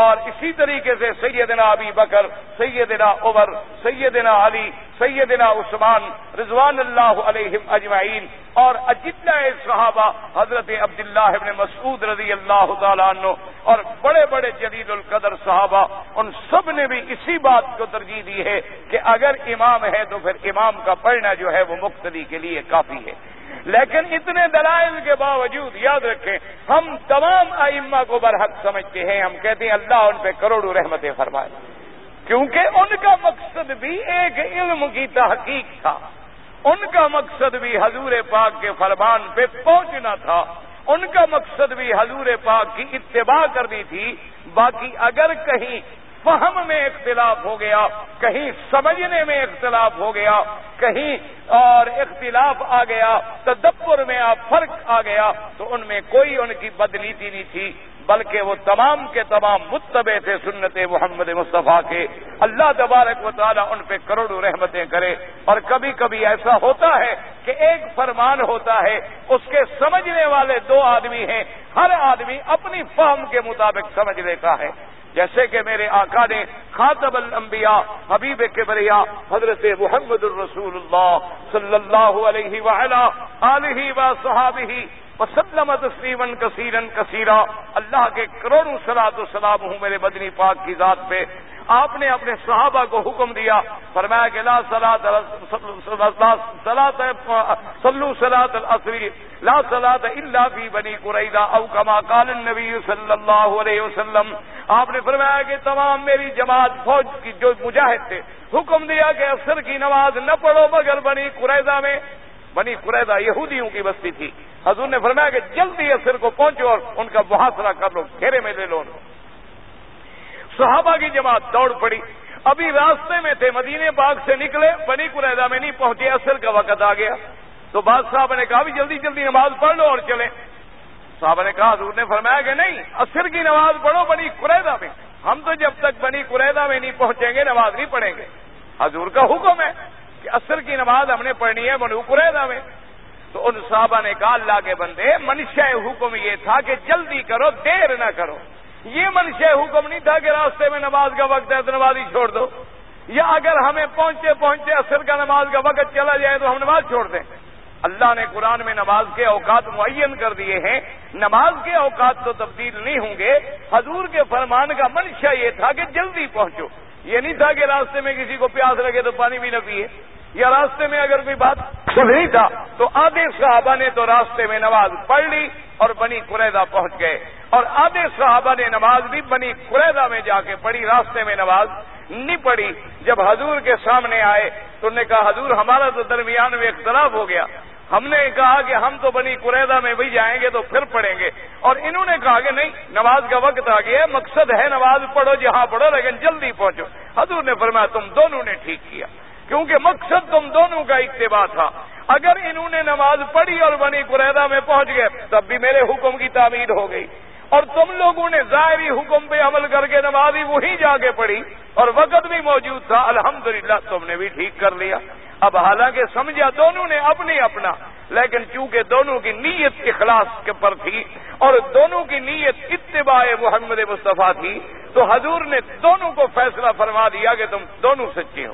S2: اور اسی طریقے سے سیدنا ابی بکر، سیدنا عمر، سیدنا علی، سیدنا عثمان رضوان اللہ علیہ اجمعین اور اجدہ صحابہ حضرت عبداللہ ابن مسعود رضی اللہ تعالیٰ عنہ اور بڑے بڑے جدید القدر صحابہ، ان سب نے بھی اسی بات کو ترجیح دی ہے کہ اگر امام ہے تو پھر امام کا پڑھنا جو ہے وہ مقتدی کے لیے کافی ہے۔ لیکن اتنے دلائل کے باوجود یاد رکھیں، ہم تمام ائمہ کو برحق سمجھتے ہیں، ہم کہتے ہیں اللہ ان پہ کروڑوں رحمتیں فرمائے۔ کیونکہ ان کا مقصد بھی ایک علم کی تحقیق تھا۔ ان کا مقصد بھی حضور پاک کے فرمان پہ پہنچنا تھا۔ ان کا مقصد بھی حضور پاک کی اتباع کرنی تھی۔ باقی اگر کہیں فہم میں اختلاف ہو گیا، کہیں سمجھنے میں اختلاف ہو گیا، کہیں اور اختلاف آ گیا، تدبر میں آپ فرق آ گیا، تو ان میں کوئی ان کی بدلیتی نہیں تھی، بلکہ وہ تمام کے تمام متبع تھے سنت محمد مصطفیٰ کے۔ اللہ تبارک و تعالیٰ ان پہ کروڑوں رحمتیں کرے۔ اور کبھی کبھی ایسا ہوتا ہے کہ ایک فرمان ہوتا ہے، اس کے سمجھنے والے دو آدمی ہیں، ہر آدمی اپنی فہم کے مطابق سمجھ لیتا ہے۔ جیسے کہ میرے آقا نے خاطب الانبیاء، حبیب کبریا، حضرت محمد الرسول اللہ صلی اللہ علیہ علیہ و صحابی وسلم تسلیما کثیرن کثیرا۔ اللہ کے کروڑوں سلاد و سلام ہوں میرے بدنی پاک کی ذات پہ۔ آپ نے اپنے صحابہ کو حکم دیا، فرمایا کہ لا سلاد سلو سلاد العصری لا سلاد اللہ فی بنی قریدا او کما قال النبی صلی اللہ علیہ وسلم۔ آپ نے فرمایا کہ تمام میری جماعت فوج کی جو مجاہد تھے، حکم دیا کہ عصر کی نماز نہ پڑھو، مگر بنی قریدا میں، بنی قریدا یہودیوں کی بستی تھی۔ حضور نے فرمایا کہ جلدی عصر کو پہنچو اور ان کا محاصرہ کر لو، گھیرے میں لے لو ان کو صحابہ کی جماعت دوڑ پڑی۔ ابھی راستے میں تھے مدینے باغ سے نکلے، بنی قریدا میں نہیں پہنچے، اصل کا وقت آ گیا۔ تو بعض صاحب نے کہا بھی جلدی جلدی نماز پڑھ لو اور چلے صاحب نے کہا، حضور نے فرمایا کہ نہیں اصر کی نماز پڑھو بنی قریدا میں۔ ہم تو جب تک بنی قریدا میں نہیں پہنچیں گے، نماز نہیں پڑھیں گے۔ حضور کا حکم ہے کہ اصر کی نماز ہم نے پڑھنی ہے بنو قریدا میں۔ تو ان صحابہ نے کہا، اللہ کے بندے منشا حکم یہ تھا کہ جلدی کرو، دیر نہ کرو۔ یہ منشا حکم نہیں تھا کہ راستے میں نماز کا وقت ہے تو نماز ہی چھوڑ دو۔ یا اگر ہمیں پہنچے پہنچے اثر کا نماز کا وقت چلا جائے تو ہم نماز چھوڑ دیں۔ اللہ نے قرآن میں نماز کے اوقات معین کر دیے ہیں۔ نماز کے اوقات تو تبدیل نہیں ہوں گے۔ حضور کے فرمان کا منشا یہ تھا کہ جلدی پہنچو۔ یہ نہیں تھا کہ راستے میں کسی کو پیاس لگے تو پانی بھی نہ پیے۔ یا راستے میں اگر کوئی بات سب نہیں تھا، تو آدھے صحابہ نے تو راستے میں نماز پڑھ لی اور بنی قریدا پہنچ گئے۔ اور آدھے صحابہ نے نماز بھی بنی قریدا میں جا کے پڑھی، راستے میں نماز نہیں پڑھی۔ جب حضور کے سامنے آئے تو انہوں نے کہا، حضور، ہمارا تو درمیان میں اختلاف ہو گیا۔ ہم نے کہا کہ ہم تو بنی قریدا میں بھی جائیں گے تو پھر پڑھیں گے۔ اور انہوں نے کہا کہ نہیں، نماز کا وقت آ گیا مقصد ہے نماز پڑھو، جہاں پڑھو، لیکن جلدی پہنچو۔ حضور نے فرمایا، تم دونوں نے ٹھیک کیا۔ کیونکہ مقصد تم دونوں کا اتباع تھا۔ اگر انہوں نے نماز پڑھی اور بنی قریدا میں پہنچ گئے، تب بھی میرے حکم کی تعمیر ہو گئی۔ اور تم لوگوں نے ظاہری حکم پہ عمل کر کے نمازی وہی جا کے پڑھی۔ اور وقت بھی موجود تھا، الحمدللہ تم نے بھی ٹھیک کر لیا۔ اب حالانکہ سمجھا دونوں نے اپنی اپنا، لیکن چونکہ دونوں کی نیت اخلاص کے پر تھی اور دونوں کی نیت اتباع محمد مصطفیٰ تھی، تو حضور نے دونوں کو فیصلہ فرما دیا کہ تم دونوں سچے ہو۔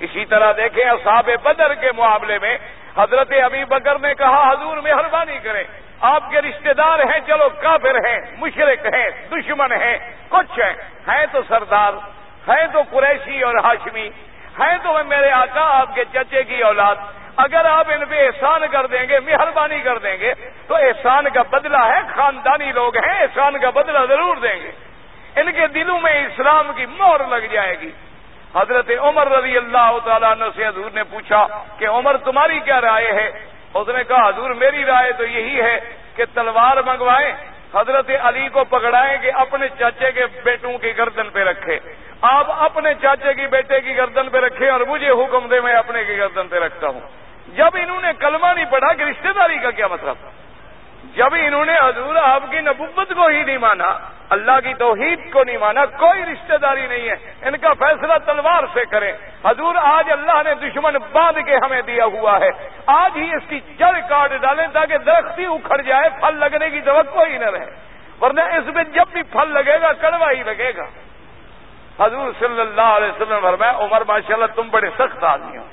S2: اسی طرح دیکھیں اصحاب بدر کے معاملے میں حضرت ابی بکر نے کہا، حضور مہربانی کریں، آپ کے رشتہ دار ہیں، چلو کافر ہیں مشرق ہیں، دشمن ہیں، کچھ ہیں۔ ہیں تو سردار ہیں تو قریشی اور ہاشمی ہیں تو میرے آقا، آپ کے چچے کی اولاد۔ اگر آپ ان پہ احسان کر دیں گے، مہربانی کر دیں گے، تو احسان کا بدلہ ہے، خاندانی لوگ ہیں، احسان کا بدلہ ضرور دیں گے۔ ان کے دلوں میں اسلام کی مور لگ جائے گی۔ حضرت عمر رضی اللہ تعالیٰ عنہ سے حضور نے پوچھا کہ عمر تمہاری کیا رائے ہے؟ اس نے کہا، حضور میری رائے تو یہی ہے کہ تلوار منگوائیں، حضرت علی کو پکڑائیں کہ اپنے چاچے کے بیٹوں کی گردن پہ رکھے۔ آپ اپنے چاچے کی بیٹے کی گردن پہ رکھے اور مجھے حکم دے میں اپنے کی گردن پہ رکھتا ہوں۔ جب انہوں نے کلمہ نہیں پڑھا کہ رشتہ داری کا کیا مطلب؟ جب انہوں نے حضور آپ کی نبوت کو ہی نہیں مانا، اللہ کی توحید کو نہیں مانا، کوئی رشتہ داری نہیں ہے، ان کا فیصلہ تلوار سے کریں۔ حضور آج اللہ نے دشمن باندھ کے ہمیں دیا ہوا ہے۔ آج ہی اس کی جڑ کاٹ ڈالیں تاکہ درختی اکھڑ جائے، پھل لگنے کی توقع ہی نہ رہے۔ ورنہ اس میں جب بھی پھل لگے گا، کڑوا ہی لگے گا۔ حضور صلی اللہ علیہ وسلم فرمایا، عمر ماشاء اللہ تم بڑے سخت آدمی ہو۔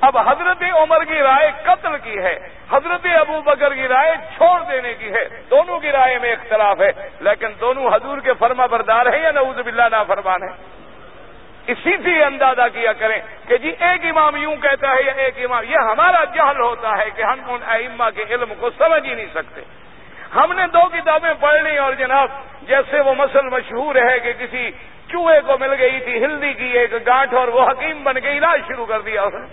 S2: اب حضرت عمر کی رائے قتل کی ہے، حضرت ابو بکر کی رائے چھوڑ دینے کی ہے۔ دونوں کی رائے میں اختلاف ہے، لیکن دونوں حضور کے فرما بردار ہیں یا نعوذ باللہ نا فرمان ہے اسی سے اندازہ کیا کریں کہ جی ایک امام یوں کہتا ہے یا ایک امام، یہ ہمارا جہل ہوتا ہے کہ ہم ان ائمہ کے علم کو سمجھ ہی نہیں سکتے۔ ہم نے دو کتابیں پڑھ لی اور جناب، جیسے وہ مسل مشہور ہے کہ کسی چوہے کو مل گئی تھی، ہلدی کی ایک گانٹ اور وہ حکیم بن کے علاج شروع کر دیا اس نے۔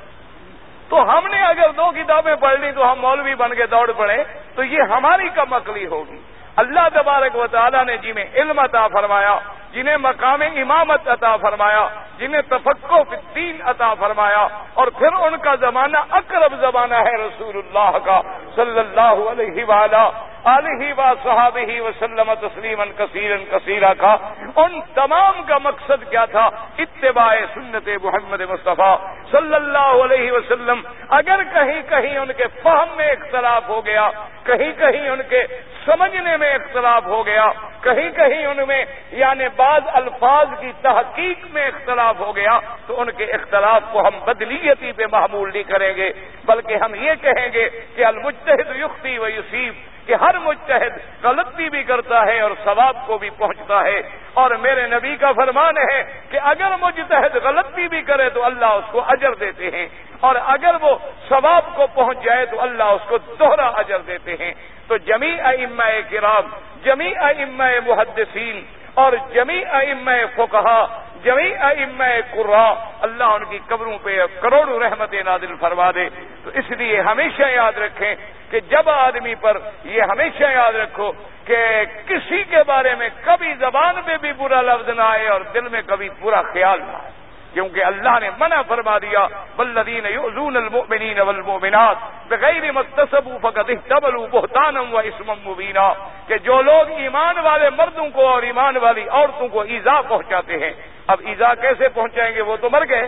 S2: تو ہم نے اگر دو کتابیں پڑھ لی تو ہم مولوی بن کے دوڑ پڑے، تو یہ ہماری کم عقلی ہوگی۔ اللہ تبارک و تعالیٰ نے جی میں علم عطا فرمایا۔ جنہیں مقام امامت عطا فرمایا، جنہیں تفقو الدین عطا فرمایا، اور پھر ان کا زمانہ اقرب زمانہ ہے رسول اللہ کا، صلی اللہ علیہ وآلہ علیہ و صحابہ وسلم تسلیم کثیر کثیرہ کا۔ ان تمام کا مقصد کیا تھا؟ اتباع سنت محمد مصطفیٰ صلی اللہ علیہ وسلم۔ اگر کہیں کہیں ان کے فہم میں اختلاف ہو گیا، کہیں کہیں ان کے سمجھنے میں اختلاف ہو گیا، کہیں کہیں ان میں یعنی بعض الفاظ کی تحقیق میں اختلاف ہو گیا تو ان کے اختلاف کو ہم بدلیتی پہ معمول نہیں کریں گے، بلکہ ہم یہ کہیں گے کہ المجتہد یختی و یوسیف کہ ہر مجتہد غلطی بھی کرتا ہے اور ثواب کو بھی پہنچتا ہے۔ اور میرے نبی کا فرمان ہے کہ اگر مجتہد غلطی بھی کرے تو اللہ اس کو اجر دیتے ہیں، اور اگر وہ ثواب کو پہنچ جائے تو اللہ اس کو دوہرا اجر دیتے ہیں۔ تو جمی ام کرام جمی ام محدثین اور جمی ام فکہ جمی ام قرا اللہ ان کی قبروں پہ کروڑوں رحمت نادل فرما دے۔ تو اس لیے ہمیشہ یاد رکھیں کہ جب آدمی پر یہ ہمیشہ یاد رکھو کہ کسی کے بارے میں کبھی زبان پہ بھی برا لفظ نہ آئے اور دل میں کبھی برا خیال نہ آئے۔ کیونکہ اللہ نے منع فرما دیا بلدین یؤذون المؤمنین والمؤمنات بغیر متصب فقد احتملوا بہتانا و اسما مبینا کہ جو لوگ ایمان والے مردوں کو اور ایمان والی عورتوں کو ایزا پہنچاتے ہیں، اب ایزا کیسے پہنچائیں گے؟ وہ تو مر گئے۔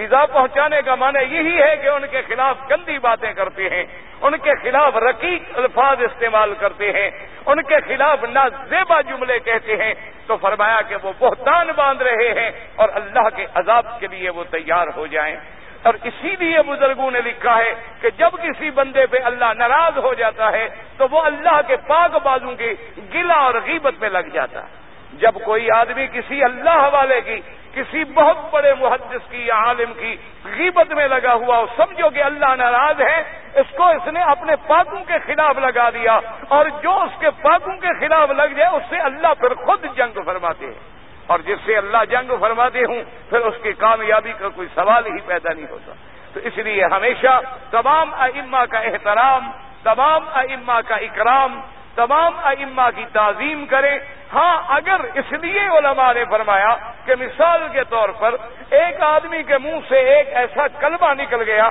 S2: ایزا پہنچانے کا معنی یہی ہے کہ ان کے خلاف گندی باتیں کرتے ہیں، ان کے خلاف رقیق الفاظ استعمال کرتے ہیں، ان کے خلاف نازیبا جملے کہتے ہیں۔ تو فرمایا کہ وہ بہتان باندھ رہے ہیں اور اللہ کے عذاب کے لیے وہ تیار ہو جائیں۔ اور اسی لیے بزرگوں نے لکھا ہے کہ جب کسی بندے پہ اللہ ناراض ہو جاتا ہے، تو وہ اللہ کے پاک بازوں کی گلا اور غیبت میں لگ جاتا۔ ہے جب کوئی آدمی کسی اللہ والے کی کسی بہت بڑے محدث کی یا عالم کی غیبت میں لگا ہوا ہو، سمجھو کہ اللہ ناراض ہے، اس کو اس نے اپنے پاکوں کے خلاف لگا دیا۔ اور جو اس کے پاکوں کے خلاف لگ جائے، اس سے اللہ پھر خود جنگ فرماتے ہیں۔ اور جس سے اللہ جنگ فرماتے ہوں، پھر اس کی کامیابی کا کوئی سوال ہی پیدا نہیں ہوتا۔ تو اس لیے ہمیشہ تمام ائمہ کا احترام، تمام ائمہ کا اکرام تمام ائمہ کی تعظیم کریں۔ ہاں اگر اس لیے علماء نے فرمایا کہ مثال کے طور پر ایک آدمی کے منہ سے ایک ایسا کلمہ نکل گیا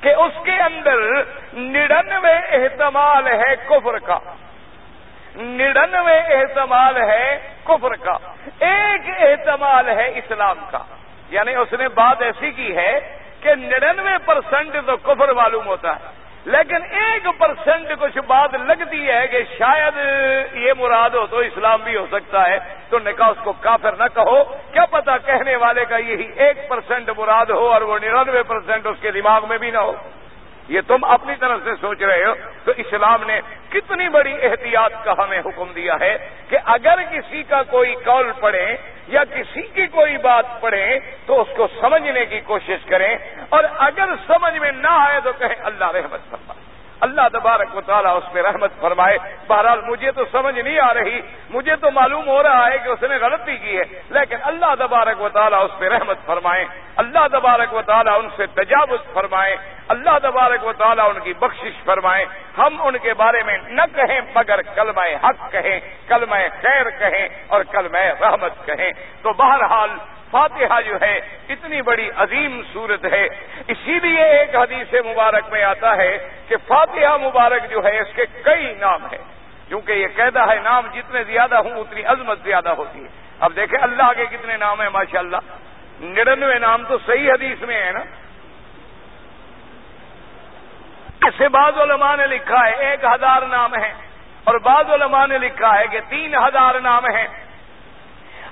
S2: کہ اس کے اندر نڑنوے احتمال ہے کفر کا۔ نڑنوے احتمال ہے کفر کا۔ ایک احتمال ہے اسلام کا۔ یعنی اس نے بات ایسی کی ہے کہ نڑنوے پرسنٹ تو کفر معلوم ہوتا ہے۔ لیکن ایک پرسنٹ کچھ بات لگتی ہے کہ شاید یہ مراد ہو تو اسلام بھی ہو سکتا ہے، تو نکاح اس کو کافر نہ کہو۔ کیا پتا کہنے والے کا یہی ایک پرسنٹ مراد ہو اور وہ ننانوے پرسنٹ اس کے دماغ میں بھی نہ ہو۔ یہ تم اپنی طرف سے سوچ رہے ہو تو اسلام نے کتنی بڑی احتیاط کا ہمیں حکم دیا ہے کہ اگر کسی کا کوئی قول پڑے یا کسی کی کوئی بات پڑھے تو اس کو سمجھنے کی کوشش کریں اور اگر سمجھ میں نہ آئے تو کہیں اللہ رحمت فرمائے۔ اللہ تبارک و تعالیٰ اس پہ رحمت فرمائے۔ بہرحال مجھے تو سمجھ نہیں آ رہی، مجھے تو معلوم ہو رہا ہے کہ اس نے غلطی کی ہے، لیکن اللہ تبارک و تعالیٰ اس پہ رحمت فرمائے۔ اللہ تبارک و تعالیٰ ان سے تجاوز فرمائے۔ اللہ تبارک و تعالیٰ ان کی بخشش فرمائے۔ ہم ان کے بارے میں نہ کہیں مگر کلمہ حق کہیں، کلمہ خیر کہیں اور کلمہ رحمت کہیں۔ تو بہرحال فاتحہ جو ہے، اتنی بڑی عظیم صورت ہے۔ اسی لیے ایک حدیث مبارک میں آتا ہے کہ فاتحہ مبارک جو ہے، اس کے کئی نام ہیں۔ کیونکہ یہ قیدا ہے، نام جتنے زیادہ ہوں، اتنی عظمت زیادہ ہوتی ہے۔ اب دیکھیں اللہ کے کتنے نام ہیں ماشاء اللہ نڑنوے نام تو صحیح حدیث میں ہے نا۔ ایسے بعض علماء نے لکھا ہے، ایک ہزار نام ہے اور بعض علماء نے لکھا ہے کہ تین ہزار نام ہیں۔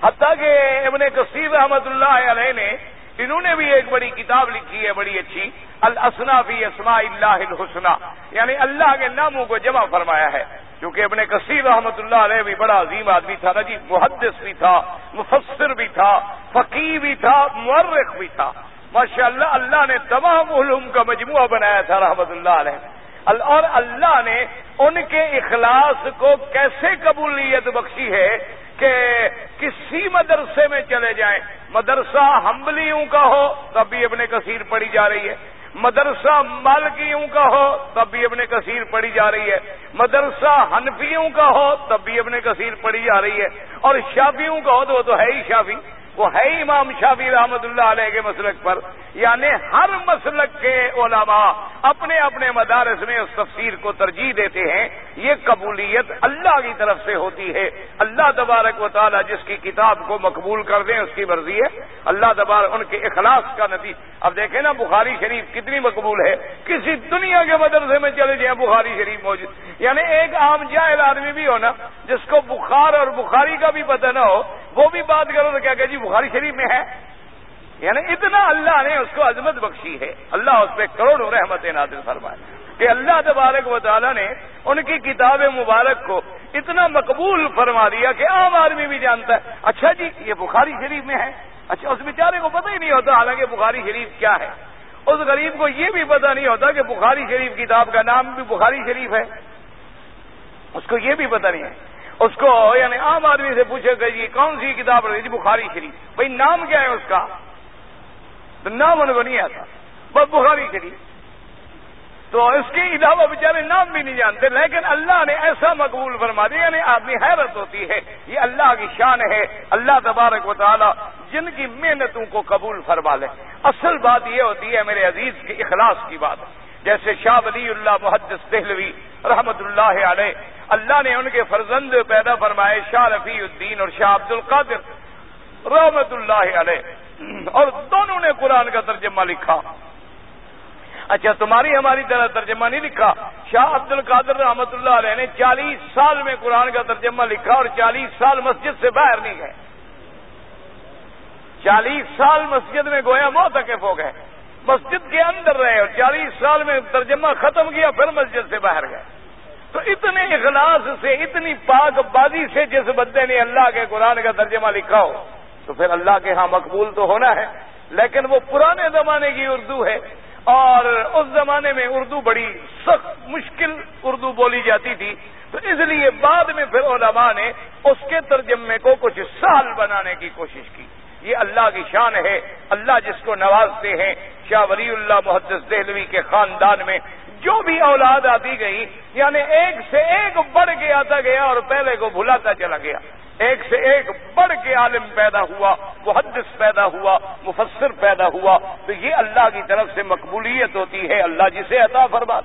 S2: حتیٰ کہ ابن کثیر رحمت اللہ علیہ نے، انہوں نے بھی ایک بڑی کتاب لکھی ہے، بڑی اچھی، الاسنا فی اسماء اللہ الحسنہ۔ یعنی اللہ کے ناموں کو جمع فرمایا ہے۔ کیونکہ ابن کثیر رحمت اللہ علیہ بھی بڑا عظیم آدمی تھا نجی محدث بھی تھا، مفسر بھی تھا فقی بھی تھا مورخ بھی تھا۔ ماشاء اللہ اللہ نے تمام علوم کا مجموعہ بنایا تھا رحمت اللہ علیہ۔ اور اللہ نے ان کے اخلاص کو کیسے قبولیت بخشی ہے کہ کسی مدرسے میں چلے جائیں۔ مدرسہ ہمبلیوں کا ہو تب بھی ابن کثیر پڑھی جا رہی ہے۔ مدرسہ مالکیوں کا ہو تب بھی ابن کثیر پڑھی جا رہی ہے۔ مدرسہ حنفیوں کا ہو تب بھی ابن کثیر پڑھی جا رہی ہے۔ اور شافیوں کا ہو تو وہ تو ہے ہی شافی۔ وہ ہے امام شافی رحمت اللہ علیہ کے مسلک پر یعنی ہر مسلک کے علماء اپنے اپنے مدارس میں اس تفسیر کو ترجیح دیتے ہیں۔ یہ قبولیت اللہ کی طرف سے ہوتی ہے۔ اللہ تبارک و تعالی جس کی کتاب کو مقبول کر دیں، اس کی مرضی ہے۔ اللہ تبارک ان کے اخلاص کا نتیجہ۔ اب دیکھیں نا، بخاری شریف کتنی مقبول ہے۔ کسی دنیا کے مدرسے میں چلے جائیں، بخاری شریف موجود۔ یعنی ایک عام جاہل آدمی بھی ہو نا، جس کو بخار اور بخاری کا بھی پتہ نہ ہو، وہ بھی بات کرو تو کیا کہ جی بخاری شریف میں ہے۔ یعنی اتنا اللہ نے اس کو عظمت بخشی ہے۔ اللہ اس پہ کروڑوں رحمت نادر فرمائے۔ کہ اللہ تبارک و تعالیٰ نے ان کی کتاب مبارک کو اتنا مقبول فرما دیا کہ عام آدمی بھی جانتا ہے۔ اچھا جی یہ بخاری شریف میں ہے۔ اچھا اس بیچارے کو پتہ ہی نہیں ہوتا، حالانکہ بخاری شریف کیا ہے۔ اس غریب کو یہ بھی پتہ نہیں ہوتا کہ بخاری شریف کتاب کا نام بھی بخاری شریف ہے۔ اس کو یہ بھی پتہ نہیں ہے۔ اس کو یعنی عام آدمی سے پوچھے گا جی کون سی کتاب رہی تھی بخاری شریف۔ بھائی، نام کیا ہے اس کا؟ تو نام ان کو نہیں آتا۔ بس بخاری شریف۔ تو اس کے علاوہ بیچارے نام بھی نہیں جانتے، لیکن اللہ نے ایسا مقبول فرما دیا یعنی آدمی حیرت ہوتی ہے، یہ اللہ کی شان ہے۔ اللہ تبارک و تعالی جن کی محنتوں کو قبول فرما لے۔ اصل بات یہ ہوتی ہے میرے عزیز کے اخلاص کی بات۔ جیسے شاہ ولی اللہ محدث دہلوی رحمت اللہ علیہ، اللہ نے ان کے فرزند پیدا فرمائے شاہ رفیع الدین اور شاہ عبد القادر رحمت اللہ علیہ۔ اور دونوں نے قرآن کا ترجمہ لکھا۔ اچھا تمہاری ہماری طرح ترجمہ نہیں لکھا۔ شاہ عبد القادر رحمت اللہ علیہ نے چالیس سال میں قرآن کا ترجمہ لکھا اور چالیس سال مسجد سے باہر نہیں گئے۔ چالیس سال مسجد میں گویا موتقف ہو گئے۔ مسجد کے اندر رہے اور چالیس سال میں ترجمہ ختم کیا، پھر مسجد سے باہر گئے۔ تو اتنے اخلاص سے، اتنی پاک بازی سے جس بندے نے اللہ کے قرآن کا ترجمہ لکھا ہو، تو پھر اللہ کے ہاں مقبول تو ہونا ہے، لیکن وہ پرانے زمانے کی اردو ہے۔ اور اس زمانے میں اردو بڑی سخت، مشکل اردو بولی جاتی تھی۔ تو اس لیے بعد میں پھر علماء نے اس کے ترجمے کو کچھ سال بنانے کی کوشش کی۔ یہ اللہ کی شان ہے، اللہ جس کو نوازتے ہیں، شاہ ولی اللہ محدث دہلوی کے خاندان میں جو بھی اولاد آتی گئی یعنی ایک سے ایک بڑھ کے آتا گیا اور پہلے کو بھلاتا چلا گیا۔ ایک سے ایک بڑھ کے عالم پیدا ہوا، محدث پیدا ہوا، مفسر پیدا ہوا، تو یہ اللہ کی طرف سے مقبولیت ہوتی ہے، اللہ جسے عطا فرما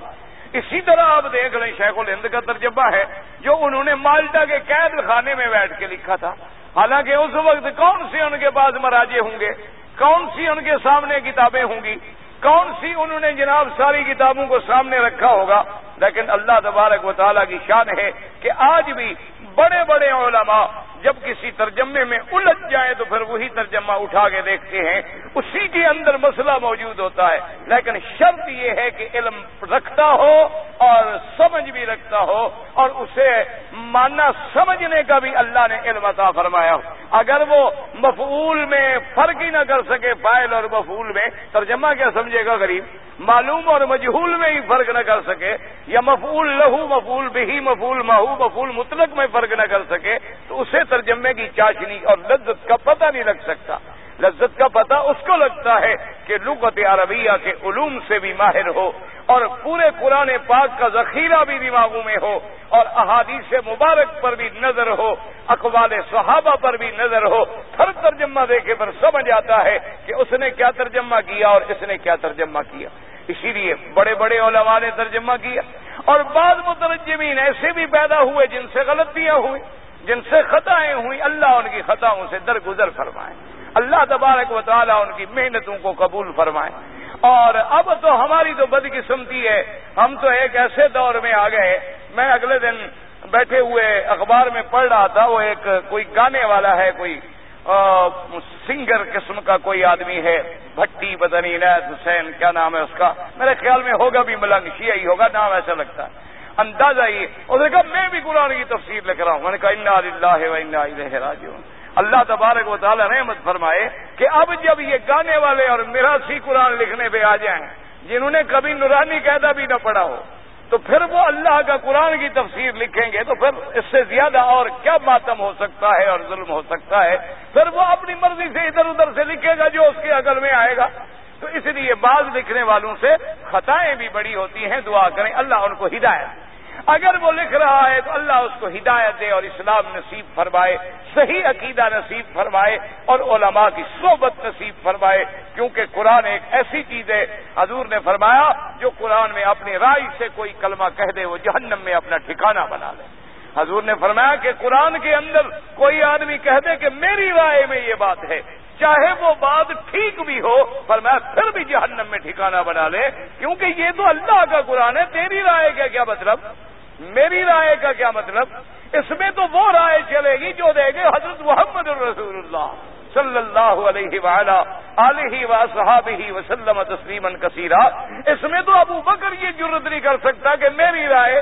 S2: اسی طرح آپ دیکھ لیں، شیخ الہند کا ترجمہ ہے، جو انہوں نے مالٹا کے قید خانے میں بیٹھ کے لکھا تھا۔ حالانکہ اس وقت کون سی ان کے پاس مراجے ہوں گے؟ کون سی ان کے سامنے کتابیں ہوں گی؟ کون سی انہوں نے جناب ساری کتابوں کو سامنے رکھا ہوگا؟ لیکن اللہ تبارک و تعالیٰ کی شان ہے کہ آج بھی بڑے بڑے علماء جب کسی ترجمے میں الجھ جائے تو پھر وہی ترجمہ اٹھا کے دیکھتے ہیں۔ اسی کے اندر مسئلہ موجود ہوتا ہے۔ لیکن شرط یہ ہے کہ علم رکھتا ہو اور سمجھ بھی رکھتا ہو اور اسے ماننا سمجھنے کا بھی اللہ نے علم عطا فرمایا۔ ہو اگر وہ مفعول میں فرق ہی نہ کر سکے فائل اور مفعول میں، ترجمہ کیا سمجھے گا غریب؟ معلوم اور مجہول میں ہی فرق نہ کر سکے۔ یا مفعول لہو مفعول بہی مفعول مہو مفعول مطلق میں فرق نہ کر سکے۔ تو اسے ترجمے کی چاشنی اور لذت کا پتہ نہیں لگ سکتا۔ لذت کا پتہ اس کو لگتا ہے کہ لغت عربیہ کے علوم سے بھی ماہر ہو اور پورے قرآن پاک کا ذخیرہ بھی دماغوں میں ہو اور احادیث مبارک پر بھی نظر ہو، اقوال صحابہ پر بھی نظر ہو۔ ہر ترجمہ دیکھے پر سمجھ آتا ہے کہ اس نے کیا ترجمہ کیا اور اس نے کیا ترجمہ کیا۔ اسی لیے بڑے بڑے علماء نے ترجمہ کیا۔ اور بعض مترجمین ایسے بھی پیدا ہوئے جن سے غلطیاں ہوئی جن سے خطائیں ہوئی اللہ ان کی خطاؤں سے درگزر فرمائے۔ اللہ تبارک و تعالیٰ ان کی محنتوں کو قبول فرمائے۔ اور اب تو ہماری تو بدقسمتی ہے، ہم تو ایک ایسے دور میں آ گئے۔ میں اگلے دن بیٹھے ہوئے اخبار میں پڑھ رہا تھا، وہ ایک کوئی گانے والا ہے، کوئی سنگر قسم کا کوئی آدمی ہے، بھٹی بدنی نیت حسین، کیا نام ہے اس کا؟ میرے خیال میں ہوگا بھی ملنگ شیعہ ہی ہوگا، نام ایسا لگتا ہے۔ اندازہ یہ اس نے کہا، میں بھی قرآن کی تفسیر لکھ رہا ہوں میں نے کہا، انا اللہ و انا راجعون۔ اللہ تبارک و تعالی رحمت فرمائے کہ اب جب یہ گانے والے اور میراسی قرآن لکھنے پہ آ جائیں، جنہوں نے کبھی نورانی قیدا بھی نہ پڑھا ہو، تو پھر وہ اللہ کا قرآن کی تفسیر لکھیں گے، تو پھر اس سے زیادہ اور کیا ماتم ہو سکتا ہے اور ظلم ہو سکتا ہے؟ پھر وہ اپنی مرضی سے ادھر ادھر سے لکھے گا جو اس کے عقل میں آئے گا۔ تو اس لیے بعض لکھنے والوں سے خطائیں بھی بڑی ہوتی ہیں، دعا کریں، اللہ ان کو ہدایت۔ اگر وہ لکھ رہا ہے تو اللہ اس کو ہدایت دے اور اسلام نصیب فرمائے، صحیح عقیدہ نصیب فرمائے اور علماء کی صحبت نصیب فرمائے، کیونکہ قرآن ایک ایسی چیز ہے، حضور نے فرمایا، جو قرآن میں اپنی رائے سے کوئی کلمہ کہہ دے، وہ جہنم میں اپنا ٹھکانہ بنا لے۔ حضور نے فرمایا کہ قرآن کے اندر کوئی آدمی کہہ دے کہ میری رائے میں یہ بات ہے، چاہے وہ بات ٹھیک بھی ہو پر میں پھر بھی جہنم میں ٹھکانہ بنا لے، کیونکہ یہ تو اللہ کا قرآن ہے، تیری رائے کا کیا مطلب؟ میری رائے کا کیا مطلب؟ اس میں تو وہ رائے چلے گی جو دے گے حضرت محمد الرسول اللہ صلی اللہ علیہ وعلا علیہ و صحاب ہی وسلم تسلیمن کثیرہ اس میں تو ابو بکر یہ جرد نہیں کر سکتا کہ میری رائے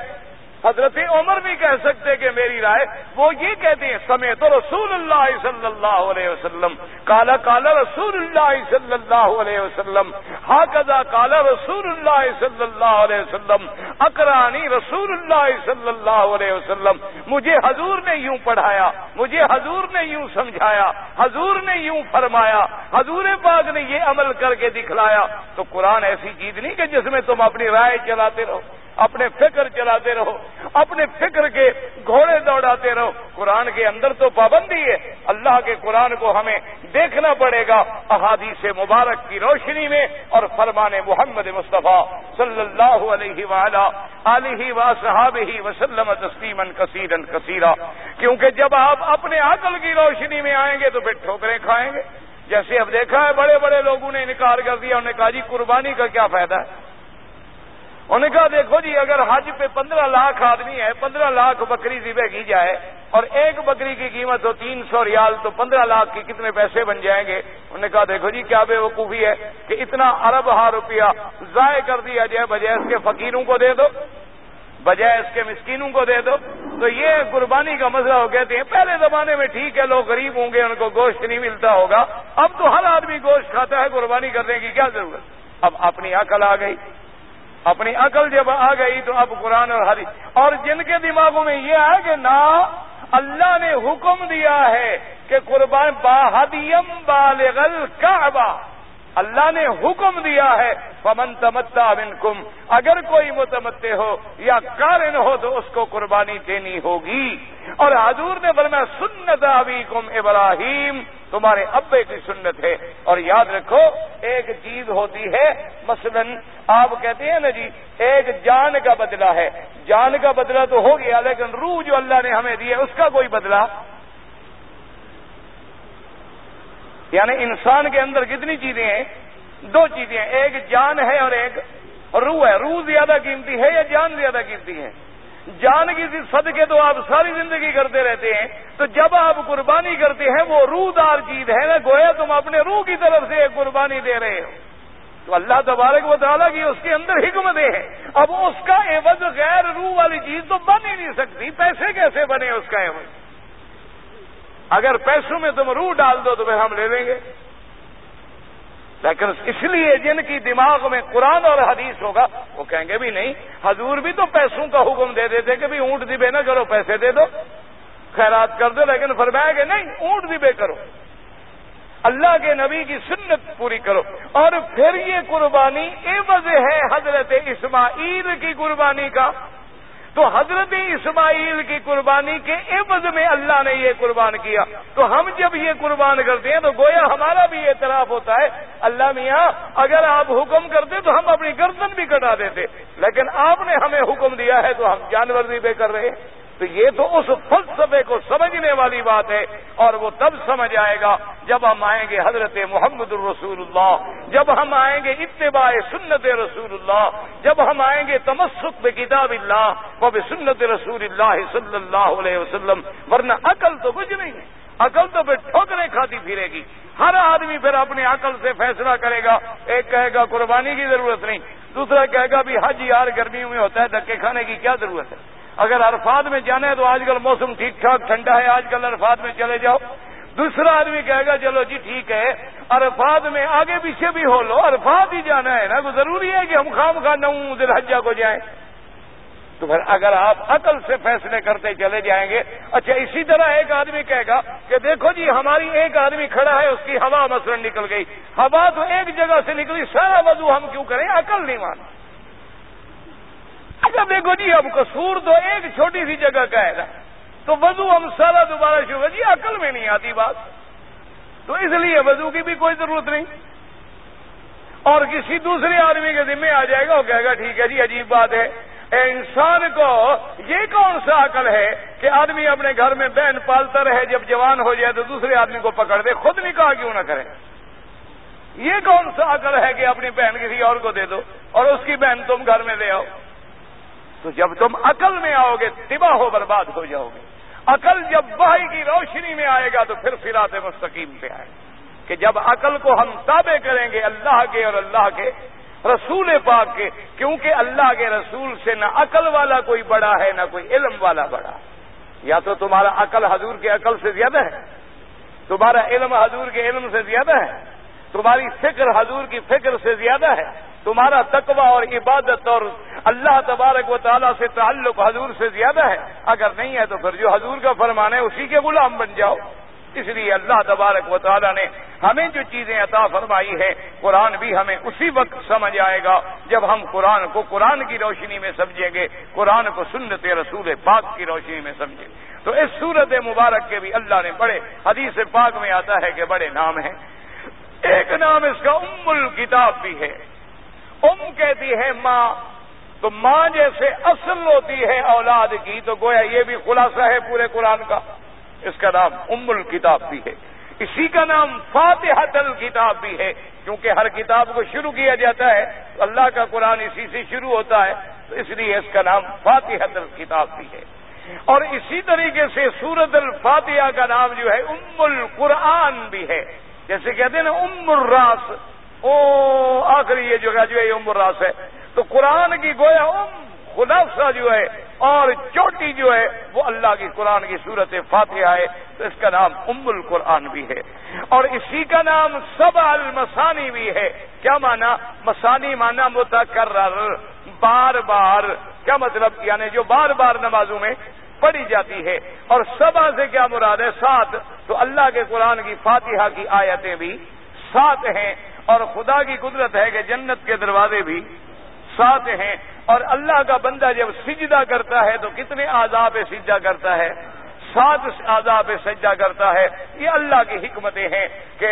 S2: حضرت عمر بھی کہہ سکتے کہ میری رائے وہ یہ کہتے ہیں سمے تو رسول اللہ صلی اللہ علیہ وسلم کالا کالا رسول اللہ صلی اللہ علیہ وسلم ہا کدا کالا رسول اللہ صلی اللہ علیہ وسلم اکرانی رسول اللہ صلی اللہ علیہ وسلم۔ مجھے حضور نے یوں پڑھایا، مجھے حضور نے یوں سمجھایا، حضور نے یوں فرمایا، حضور پاک نے یہ عمل کر کے دکھلایا۔ تو قرآن ایسی چیز نہیں کہ جس میں تم اپنی رائے چلاتے رہو۔ اپنے فکر چلاتے رہو، اپنے فکر کے گھوڑے دوڑاتے رہو۔ قرآن کے اندر تو پابندی ہے، اللہ کے قرآن کو ہمیں دیکھنا پڑے گا احادیث مبارک کی روشنی میں اور فرمان محمد مصطفیٰ صلی اللہ علیہ وعلا علیہ و صحاب ہی وسلم تسلیم کثیر کثیرہ کیونکہ جب آپ اپنے عقل کی روشنی میں آئیں گے تو پھر ٹھوکریں کھائیں گے۔ جیسے اب دیکھا ہے، بڑے بڑے لوگوں نے انکار کر دیا، انہوں نے کہا جی قربانی کا کیا فائدہ ہے؟ انہوں نے کہا، دیکھو جی اگر حج پہ پندرہ لاکھ آدمی ہے پندرہ لاکھ بکری ذبح کی جائے اور ایک بکری کی قیمت ہو تین سو ریال، تو پندرہ لاکھ کی کتنے پیسے بن جائیں گے؟ انہوں نے کہا، دیکھو جی کیا بے وقوفی ہے کہ اتنا ارب ہا روپیہ ضائع کر دیا جائے، بجائے اس کے فقیروں کو دے دو، بجائے اس کے مسکینوں کو دے دو. تو یہ قربانی کا مسئلہ ہو کہتے ہیں، پہلے زمانے میں ٹھیک ہے، لوگ غریب ہوں گے، ان کو گوشت نہیں ملتا ہوگا، اب تو ہر آدمی گوشت کھاتا ہے، قربانی کرنے کی کیا ضرورت? اب اپنی عقل آ گئی اپنی عقل جب آ گئی تو اب قرآن اور حدیث اور جن کے دماغوں میں یہ ہے کہ نہ اللہ نے حکم دیا ہے کہ قربان باہدیم بالغل کعبہ اللہ نے حکم دیا ہے پمن تمتا منکم اگر کوئی متمتے ہو یا کارن ہو تو اس کو قربانی دینی ہوگی۔ اور حضور نے فرمایا، سنت ابیکم ابراہیم تمہارے ابے کی سنت ہے۔ اور یاد رکھو، ایک چیز ہوتی ہے، مثلا آپ کہتے ہیں نا جی ایک جان کا بدلہ ہے۔ جان کا بدلہ تو ہو گیا، لیکن روح جو اللہ نے ہمیں دی ہے، اس کا کوئی بدلہ یعنی انسان کے اندر کتنی چیزیں ہیں، دو چیزیں ایک جان ہے اور ایک روح ہے۔ روح زیادہ قیمتی ہے یا جان زیادہ قیمتی ہے؟ جان کی صدقے تو آپ ساری زندگی کرتے رہتے ہیں۔ تو جب آپ قربانی کرتے ہیں، وہ روح دار چیز ہے نا۔ گویا تم اپنے روح کی طرف سے ایک قربانی دے رہے ہو۔ تو اللہ تبارک و تعالیٰ کی اس کے اندر حکمتیں ہیں اب اس کا عوض غیر روح والی چیز تو بن ہی نہیں سکتی۔ پیسے کیسے بنے اس کا عوض؟ اگر پیسوں میں تم روح ڈال دو تو پھر ہم لے لیں گے۔ لیکن اس لیے جن کی دماغ میں قرآن اور حدیث ہوگا، وہ کہیں گے بھی نہیں، حضور بھی تو پیسوں کا حکم دے دیتے کہ بھی اونٹ دبے نہ کرو، پیسے دے دو۔ خیرات کر دو، لیکن فرمایا کہ نہیں، اونٹ دبے کرو۔ اللہ کے نبی کی سنت پوری کرو۔ اور پھر یہ قربانی، اے ہے حضرت اسماعیل کی قربانی کا۔ تو حضرت اسماعیل کی قربانی کے عوض میں اللہ نے یہ قربان کیا۔ تو ہم جب یہ قربان کرتے ہیں تو گویا ہمارا بھی اعتراف ہوتا ہے، اللہ میاں، اگر آپ حکم کرتے تو ہم اپنی گردن بھی کٹا دیتے، لیکن آپ نے ہمیں حکم دیا ہے تو ہم جانور بھی بے کر رہے۔ ہیں تو یہ تو اس فلسفے کو سمجھنے والی بات ہے اور وہ تب سمجھ آئے گا جب ہم آئیں گے حضرت محمد الرسول اللہ، جب ہم آئیں گے اتباع سنت رسول اللہ، جب ہم آئیں گے تمسک بے کتاب اللہ وہ بھی سنت رسول اللہ صلی اللہ علیہ وسلم، ورنہ عقل تو کچھ نہیں ہے۔ عقل تو پھر ٹھوکریں کھاتی پھرے گی۔ ہر آدمی پھر اپنی عقل سے فیصلہ کرے گا۔ ایک کہے گا، قربانی کی ضرورت نہیں۔ دوسرا کہے گا بھی حج یار گرمیوں میں ہوتا ہے، دھکے کھانے کی کیا ضرورت ہے؟ اگر عرفات میں جانا ہے تو آج کل موسم ٹھیک ٹھاک، ٹھنڈا ہے، آج کل عرفات میں چلے جاؤ۔ دوسرا آدمی کہے گا، چلو جی ٹھیک ہے، عرفات میں آگے پیچھے بھی ہو لو، عرفات ہی جانا ہے نا تو ضروری ہے کہ ہم خام خواہ نو دل کو جائیں؟ تو پھر اگر آپ عقل سے فیصلے کرتے چلے جائیں گے اچھا اسی طرح ایک آدمی کہے گا کہ دیکھو جی ہماری ایک آدمی کھڑا ہے، اس کی ہوا مثلا نکل گئی۔ ہوا تو ایک جگہ سے نکلی، سارا وضو ہم کیوں کریں؟ عقل نہیں مان اچھا دیکھو جی اب قصور تو ایک چھوٹی سی جگہ کا ہے نا۔ تو وضو ہم سارا دوبارہ شروع جی عقل میں نہیں آتی بات۔ تو اس لیے وضو کی بھی کوئی ضرورت نہیں۔ اور کسی دوسرے آدمی کے ذمہ آ جائے گا، وہ کہے گا، ٹھیک ہے جی عجیب بات ہے۔ انسان کو یہ کون سا عقل ہے کہ آدمی اپنے گھر میں بہن پالتا رہے، جب جوان ہو جائے تو دوسرے آدمی کو پکڑ دے۔ خود نکاح کیوں نہ کرے؟ یہ کون سا عقل ہے کہ اپنی بہن کسی اور کو دے دو اور اس کی بہن تم گھر میں لے آؤ؟ تو جب تم عقل میں آؤ گے، تباہ ہو برباد ہو جاؤ گے۔ عقل جب بھائی کی روشنی میں آئے گا تو پھر فرات مستقیم پہ آئے۔ کہ جب عقل کو ہم تابع کریں گے اللہ کے اور اللہ کے رسول پاک کے، کیونکہ اللہ کے رسول سے نہ عقل والا کوئی بڑا ہے، نہ کوئی علم والا بڑا۔ یا تو تمہارا عقل حضور کے عقل سے زیادہ ہے، تمہارا علم حضور کے علم سے زیادہ ہے، تمہاری فکر حضور کی فکر سے زیادہ ہے، تمہارا تقوی اور عبادت اور اللہ تبارک و تعالیٰ سے تعلق حضور سے زیادہ ہے۔ اگر نہیں ہے تو پھر جو حضور کا فرمان ہے اسی کے غلام بن جاؤ۔ اس لیے اللہ تبارک و تعالیٰ نے ہمیں جو چیزیں عطا فرمائی ہے قرآن بھی ہمیں اسی وقت سمجھ آئے گا جب ہم قرآن کو قرآن کی روشنی میں سمجھیں گے، قرآن کو سنت رسول پاک کی روشنی میں سمجھیں۔ تو اس صورت مبارک کے بھی اللہ نے بڑے حدیث پاک میں آتا ہے کہ بڑے نام ہیں۔ ایک نام اس کا ام الکتاب بھی ہے۔ ام کہتی ہے ماں تو ماں جیسے اصل ہوتی ہے اولاد کی، تو گویا یہ بھی خلاصہ ہے پورے قرآن کا۔ اس کا نام ام الکتاب بھی ہے۔ اسی کا نام فاتحت الکتاب بھی ہے۔ کیونکہ ہر کتاب کو شروع کیا جاتا ہے، اللہ کا قرآن اسی سے شروع ہوتا ہے، تو اس لیے اس کا نام فاتحت الکتاب بھی ہے۔ اور اسی طریقے سے سورت الفاتحہ کا نام جو ہے ام القرآن بھی ہے۔ جیسے کہتے ہیں نا، ام الراس۔ او، آخری یہ جگہ جو ہے ام الراس ہے۔ تو قرآن کی گویا ام خلاصہ جو ہے اور چوٹی جو ہے وہ اللہ کی قرآن کی صورت فاتحہ ہے، تو اس کا نام ام القرآن بھی ہے۔ اور اسی کا نام سب المسانی بھی ہے۔ کیا مانا؟ مسانی مانا متکرر بار بار۔ کیا مطلب؟ یعنی جو بار بار نمازوں میں پڑھی جاتی ہے۔ اور سبا سے کیا مراد ہے؟ سات۔ تو اللہ کے قرآن کی فاتحہ کی آیتیں بھی سات ہیں۔ اور خدا کی قدرت ہے کہ جنت کے دروازے بھی ساتھ ہیں اور اللہ کا بندہ جب سجدہ کرتا ہے تو کتنے آزاد سجدہ کرتا ہے؟ سات آزاد سجدہ کرتا ہے۔ یہ اللہ کی حکمتیں ہیں کہ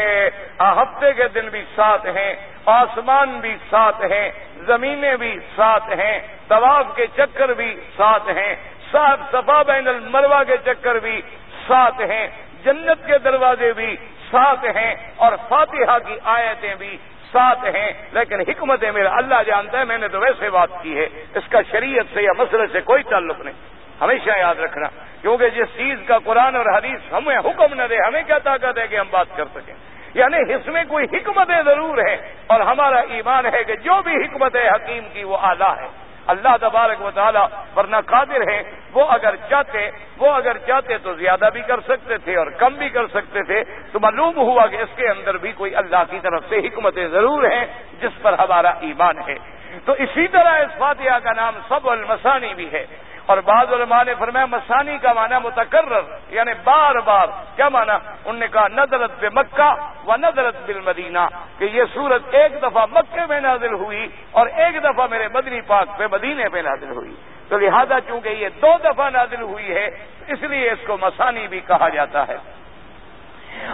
S2: ہفتے کے دن بھی ساتھ ہیں، آسمان بھی ساتھ ہیں، زمینیں بھی ساتھ ہیں، طواف کے چکر بھی ساتھ ہیں سات صفا بین المروا کے چکر بھی ساتھ ہیں، جنت کے دروازے بھی ساتھ ہیں اور فاتحہ کی آیتیں بھی ساتھ ہیں، لیکن حکمت ہے میرا اللہ جانتا ہے، میں نے تو ویسے بات کی ہے۔ اس کا شریعت سے یا مسئلے سے کوئی تعلق نہیں۔ ہمیشہ یاد رکھنا، کیونکہ جس چیز کا قرآن اور حدیث ہمیں حکم نہ دے، ہمیں کیا طاقت ہے کہ ہم بات کر سکیں؟ یعنی اس میں کوئی حکمتیں ضرور ہیں، اور ہمارا ایمان ہے کہ جو بھی حکمت ہے حکیم کی وہ آلہ ہے۔ اللہ تبارک و تعالیٰ ورنہ قادر ہے وہ اگر چاہتے، وہ اگر چاہتے تو زیادہ بھی کر سکتے تھے اور کم بھی کر سکتے تھے۔ تو معلوم ہوا کہ اس کے اندر بھی کوئی اللہ کی طرف سے حکمتیں ضرور ہیں، جس پر ہمارا ایمان ہے۔ تو اسی طرح اس فاتحہ کا نام سب المسانی بھی ہے۔ اور بعض علماء نے فرمایا مسانی کا معنی متکرر یعنی بار بار، کیا مانا انہوں نے کہا نظرت پہ مکہ و نظرت بل مدینہ، کہ یہ صورت ایک دفعہ مکے میں نازل ہوئی اور ایک دفعہ میرے مدنی پاک پہ مدینے پہ نازل ہوئی۔ تو لہذا چونکہ یہ دو دفعہ نازل ہوئی ہے، اس لیے اس کو مسانی بھی کہا جاتا ہے۔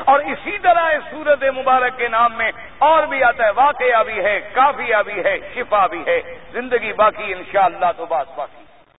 S2: اور اسی طرح اس سورت مبارک کے نام میں اور بھی آتا ہے، واقعہ بھی ہے، کافیہ بھی ہے، شفا بھی ہے، زندگی باقی انشاءاللہ تو بات باقی۔